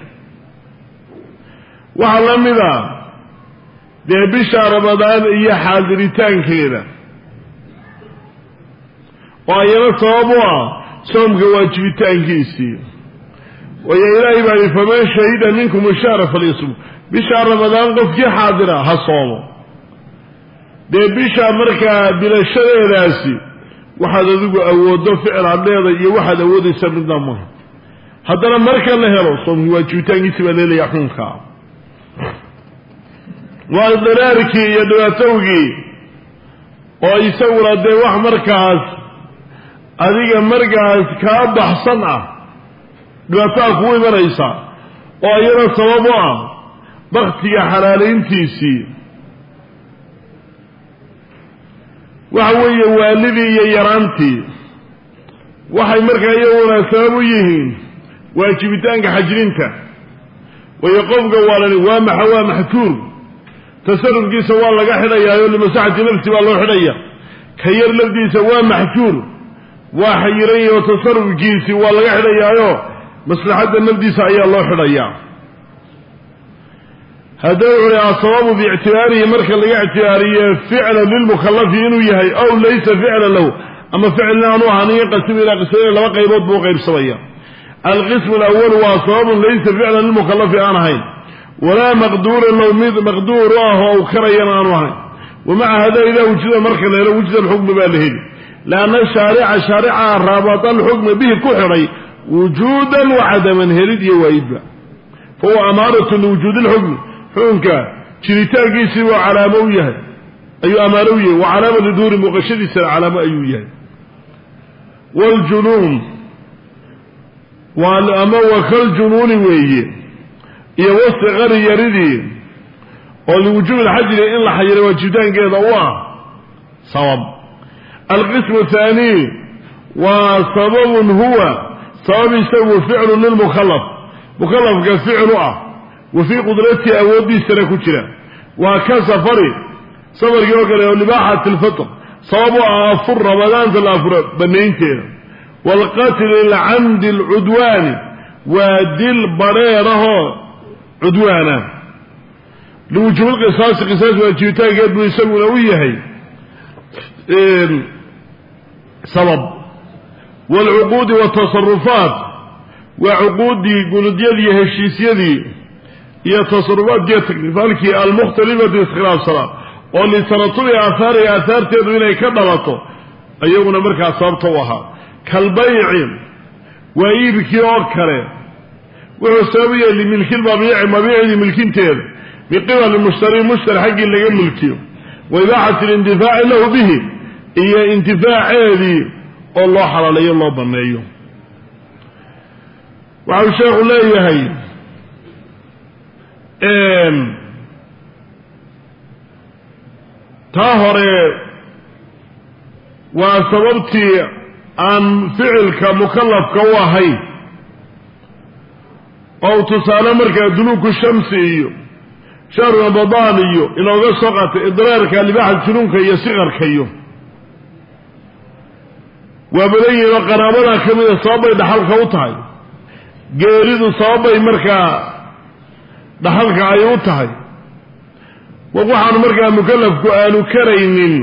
Waxaa la mid a dee bisha ramadaan iyo xaadiritaankeeda oo ayana sabab u ah soomka waajibitaankiisii waayo ilaahay baa yihi faman shahida minkum ishahra falyasum. Bisha ramadaan qofkii xaadira ha soomo. Dee bisha markaa bilashadeedaasi waxaad adigu awooddo ficil adheeda iyo waxaad awoodaysa midna maha. Haddana marka la helo soomkii waajibitaankiisi baa leelayaa xukunkaa waa idiraarkii iyo dhibaatowgii oo isaguna dee wax markaas adiga markaas kaa baxsan ah dhibaataa kugu imanaysa. Oo iyana sabab u ah baktiga xalaalayntiisii. Waxa weeye waalidii iyo yaraantii. Waxay markaa iyaguna sabab u yihiin waajibitaanka xajrinta wayo qofka waalani waa maxa waa maxjuur tasarufkiisa waa laga xidhayaayo limasaxati nafsi baa loo xidhaya. Ka yar lafdiisa waa maxjuur waa xayiran oo tasarufkiisii waa laga xidhayaayo maslaxadda nafdiisa ayaa loo xidhayaa haddaba wuxu uhi asababu biictibaarihi marka laga ictibaariye ficlan lilmukalafi inuu yahay ow laysa ficlan lahu ama ficlin aanu ahanin yanqasimu ilaa qismayn laba qaybood buu qaybsamaya alqismu alawalu waa sababun laysa ficlan lilmukalafi aan ahayn. Walaa maqduuran low mid maqduur u ah oo u karayana aanu ahayn. Wa maca hada idaa wujida marka la helo wujida alxukmu baa la heli. Lianna shaarica shaarica raabata alxukma bihi ku xidhay wujuudan wacadaman helid iyo waayidba fahuwa amaaratu liwujuudi lxukmi xukunka jiritaankiisii waa calaamo u yahay. Ayuu amaano u yahay. Wa calaama liduuri muuqashadiisana calaamo ayuu yahay. Wljunuun ama wakaljunuuni weeye. Iyo wastiqari yaridii oo liwujuubi lxajri in la xayiray waajibitaankeeda u ah sabab. Alqismu athaani waa sababun huwa sabab isagu ficlu lilmukalaf mukalafka ficlu ah wa fii qudratihi awooddiisana ku jira. Waa ka safari safarkii oo kale oo libaaxat sabab u ah afur ramadaanta la afuro banaynteeda waalqatli licamdi alcudwaani. Waa dil badheerahoo cudwaana. Liwujuubi lqisaasi qisaas waajibitaankeed buu isaguna u yahay sabab waalcuquudi watasarufaat waa cuquuddii gunudyadii heshiisyadii iyo tasarufaadkiiyo taklifaalkii almukhtalifati iskhilaafsanaa oo litaratubi aahaari aahaarteedu inay ka dhalato iyaguna markaa sababta u ahaa kalbayci waa iibkii oo kale wuxuu sabab u yahay limilki lmabiici mabiicdii milkinteeda biqibali mushtari mushtari xaggii laga mulkiyo wa ibaaxati lintifaaci lahu bihi iyo intifaaceedii oo loo xalaaleeyo loo banneeyo. Waxau sheekhu leeyahay taa hore waa sababtii aan ficilka mukalafka u ahayn oo tusaale markaa duluuku shamsi iyo shahru ramadaan iyo inooga soo qaatay idraarka libaaxa junuunka iyo sikarka iyo waa badan yihiin oo qaraabada ka mida sababbay dhaxalka u tahay. Geeridu sababbay markaa dhaxalka ay u tahay. Waxaanu markaa mukalafku aanu karaynin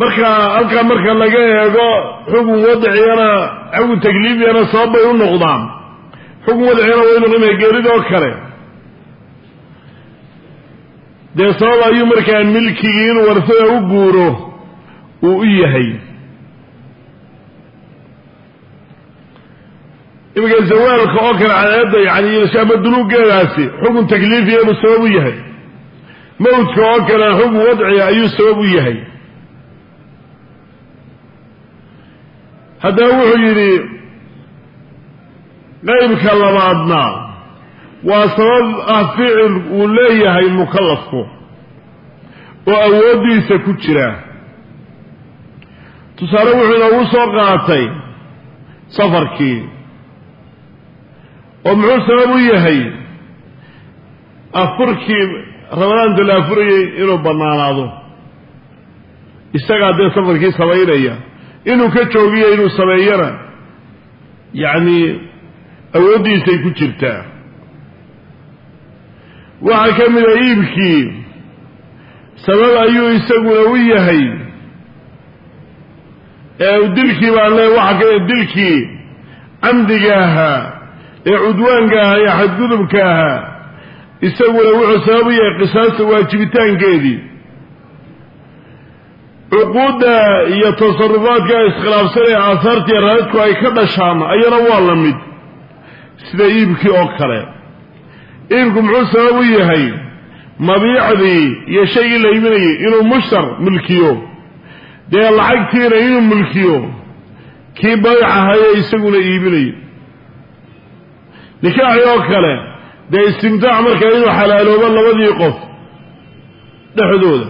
marka halkaa marka laga eego xukun wadcigana xukun takliifiyana sababbay u noqdaan. Xukun wadcigana way noqonaya geeridoo kale dee sabab ayuu markaa milkigii inuu warsada u guuro uu u yahay. Iminka zawaalka oo kale cadeeda yani ama duluugeedaasi xukun takliifiya buu sabab u yahay. Mawdka oo kale xukun wadciga ayuu sabab u yahay. Haddaba wuxuu yidhi qaybka labaadna waa sabab ah ficil uu leeyahay mukalafku oo awooddiisa ku jira. Tusaale wuxuu inoogu soo qaatay safarkii oo muxuu sabab u yahay afurkii ramadaanta la afurayay inuu bannaanaado. Isagaa dee safarkii samaynaya inuu ka joogiyo inuu sameeyana yacni awooddiisay ku jirtaa waxaa ka mid a iibkii. Sabab ayuu isaguna u yahay. Ee dilkii baan le waxaa ka dilkii camdiga ahaa ee cudwaanka ahaa ee xadgudubka ahaa. Isaguna wuxuu sabab u yahay qisaasta waajibitaankeedii. Cuquudda iyo tasarufaadka iskhilaafsan ee aahaartiiyo raadadku ay ka dhashaan ayana waa la mid sida iibkii oo kale iibku muxuu sabab u yahay? Mabiicdii iyo shaygii la iibinayay inuu mushtar mulkiyo. Dee lacagtiina inuu mulkiyo kii baycahaye isaguna iibinayo. Nikaaxi oo kale dee istimtaac markaa inuu xalaaloobo labadii qof dhexdooda.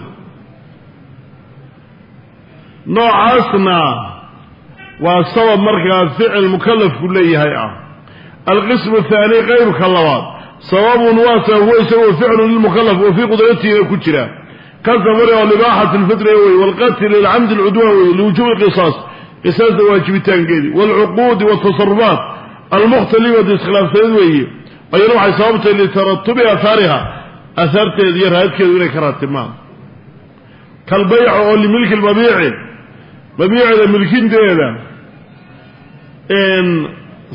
Noocaasna waa sabab markaa ficil mukalafku leeyahay ah. Alqismu athaani qeybka labaad sababun waa sabab huwa isagu ficlu lilmukalaf wa fii qudratiina ku jira kasafari oo libaaxat lfitra wey walqatli lilcamdi lcudwan wey liwujubi qisaas. Qisaasta waajibitaankeedii waalcuquudi watasarufaat almukhtalifati iskhilaafsaneed weeye. Ayana waxay sababtay litaratubi ahaariha ahaarteeda iyo raadkeedu inay ka raatimaan kalbayca oo limilki lmabiici milkinteeda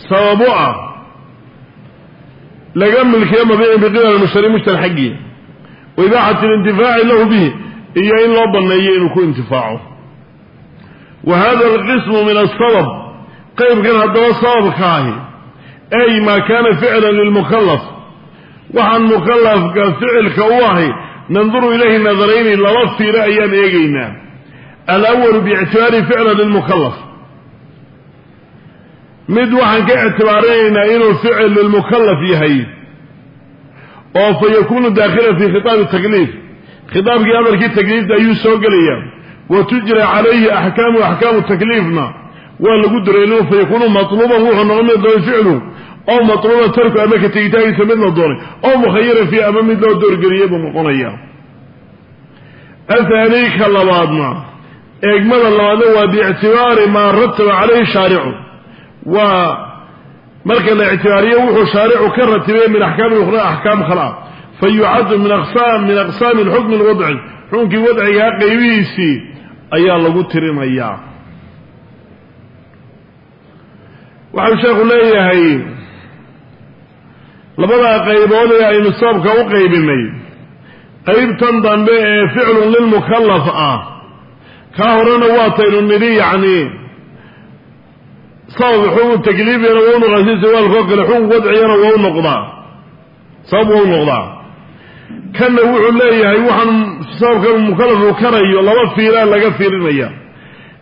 sababo ah laga milkiyo mabiicin biqibal mushtari mushtar xaggii wa ibaaxati lintifaaci lahu bihi iyo in loo banneeyo inuu ku intifaaco. Wa hada alqismu min asabab qeybkan haddaba sababka ahi ay maa kaana ficlan lilmukalaf waxaan mukalafka ficilka u ahay nanduru ilayhi nadarayni laba fiiro ayaan eegaynaa. Alawalu biictibaari ficlan lilmukalaf mid waxaan ka ictibaarinaynaa inuu ficil lilmukalaf yahay oo fa yakunu daakhilan fi khitaabi takliif khitaabkii amarkii takliifta ayuu soo gelaya wa tujra calayhi axkaamu axkaamu takliifna waa lagu dareelin fa yakuunu matluuban wuxuu noqon mid doonay ficlu ow matluuban tarku ama ka tegitaankiisa mid la doonay ow mukhayaran fiih ama mid loo doorgeliyay buu noqonaya athaani ka labaadna eegmada labaadna waa biictibaari maa rataba calayhi shaaricu waa marka la ictibaariyo wuxuu shaaricu ka ratibay min axkaami ukhra axkaam khala fa yucaddu min aqsaam min aqsaami alxukmi alwadci xukunkii wadcigaa qaybihiisii ayaa lagu tirinayaa waxau sheekhu leeyahay labadaa qaybood ee aynu sababka u qaybinay. Qaybtan dambe ee ficlun lilmukalaf ah kaa horena waataynu nidhi yacni sabab xukun takliifiyana waa u noqdaa si sawaalkoo kale xukun wadciyana waa u noqdaa. Sabab waa u noqdaa. Kanna wuxuu leeyahay waxaan sababkan mukalafku karayo laba fiilaa laga fiirinaya.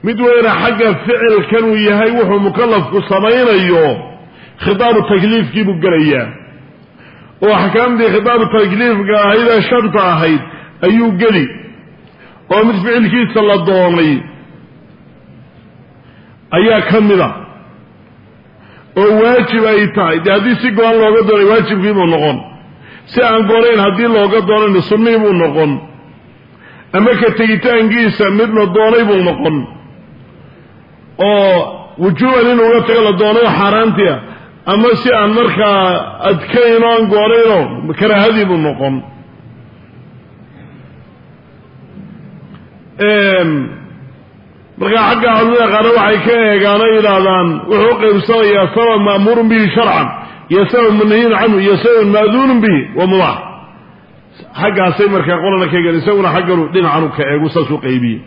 Mid weyna xagga ficilkan uu yahay wuxuu mukalafku samaynayo khitaabu takliifkii buu gelayaa. Oo axkaamtii khitaabu takliifka ahayd ee shanta ahayd ayuu geli. Oo mid ficilkiisa la doonay ayaa ka mida oo waajib ay tahay. Dee haddii si go-an looga doonay waajibkiibuu noqon. Si aan goonayn haddii looga doonayna sunnii buu noqon. Ama ka tegitaankiisa mid la doonay buu noqon. Oo wujuuban in uga tago la doonayo xaaraantia ama si aan markaa adkayn oo aan goonaynoo karaahadii buu noqon markaa xagga culimada qaarna waxay ka eegaan oo yidhaahdaan wuxuu u qaybsanayaa sabab ma'muurun bihi sharcan iyo sabab manhiyun canhu iyo sabab maaduunun bihi wa mubaax xaggaasay markaa qolana ka eegeen isaguna xagganu dhinacanu ka eegu saasuu qaybiye.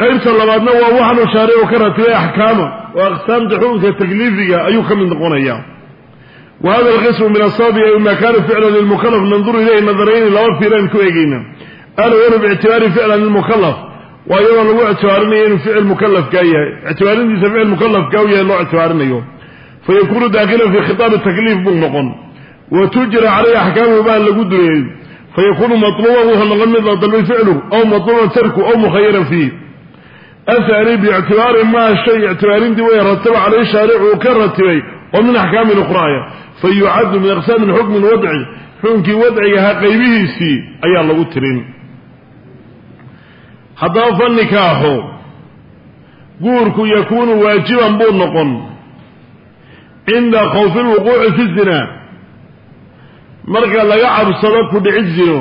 Qaybta labaadna waa waxanu shaaricu ka ratibay axkaama oo aqsaamta xukunka takliifiga ayuu ka mid noqonaya. Wa hada alqismu min asababi ay ma kana ficlan lilmukalaf nanduru ilayhi nadarayni laba fiilaan ku eegayna. Alawanu biictibaari ficlan lilmukalaf waa iyadoo lagu ictibaarinayo inuu ficil mukalafkaa yahay. Ictibaarintiisa ficil mukalafkaa u yahay loo ictibaarinayo. Fa yakunu daakilan fi khitaabi takliif buu noqon. Wa tujra caleyhi axkaamuhu baa lagu dureeyey. Fa yakunu matluuban wuxuu noqon mid la dalbay ficluhu aw matluuban tarku aw mukhayaran fiih athani biictibaari maa shay ictibaarintii way rataba caleyhi shaaricu uu ka ratibay oo min axkaamin ukhraaya fa yucaddu min aqsaami xukmi wadci. Xukunkii wadcigahaa qaybihiisii ayaa lagu tirin haddaba fa nikaaxu guurku yakuunu waajiban buu noqon. Cinda khawfi lwuquuci fi zina. Marka laga cabsado ku dhicid zino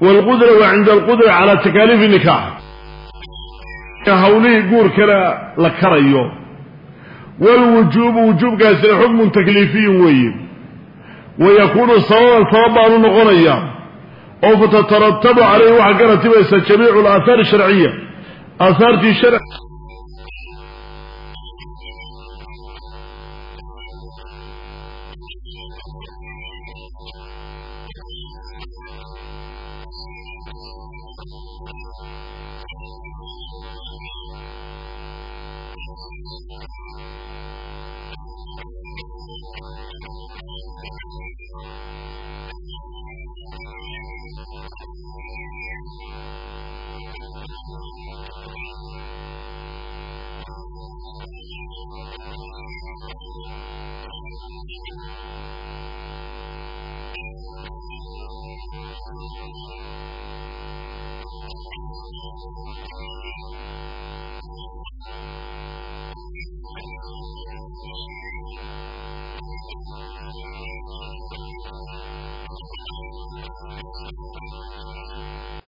waalqudra waa cinda alqudra calaa takaaliifi nikaax. Hawlihii guurkana la karayo. Waalwujuubu wujuubkaasina xukmun takliifiyun weeye. Wa yakuunu sababan sabab baanu noqonaya oo fatataratabu caleyhi waxaa ka ratibaysa jamiicu alaahaari sharciya. Aahaartii sharci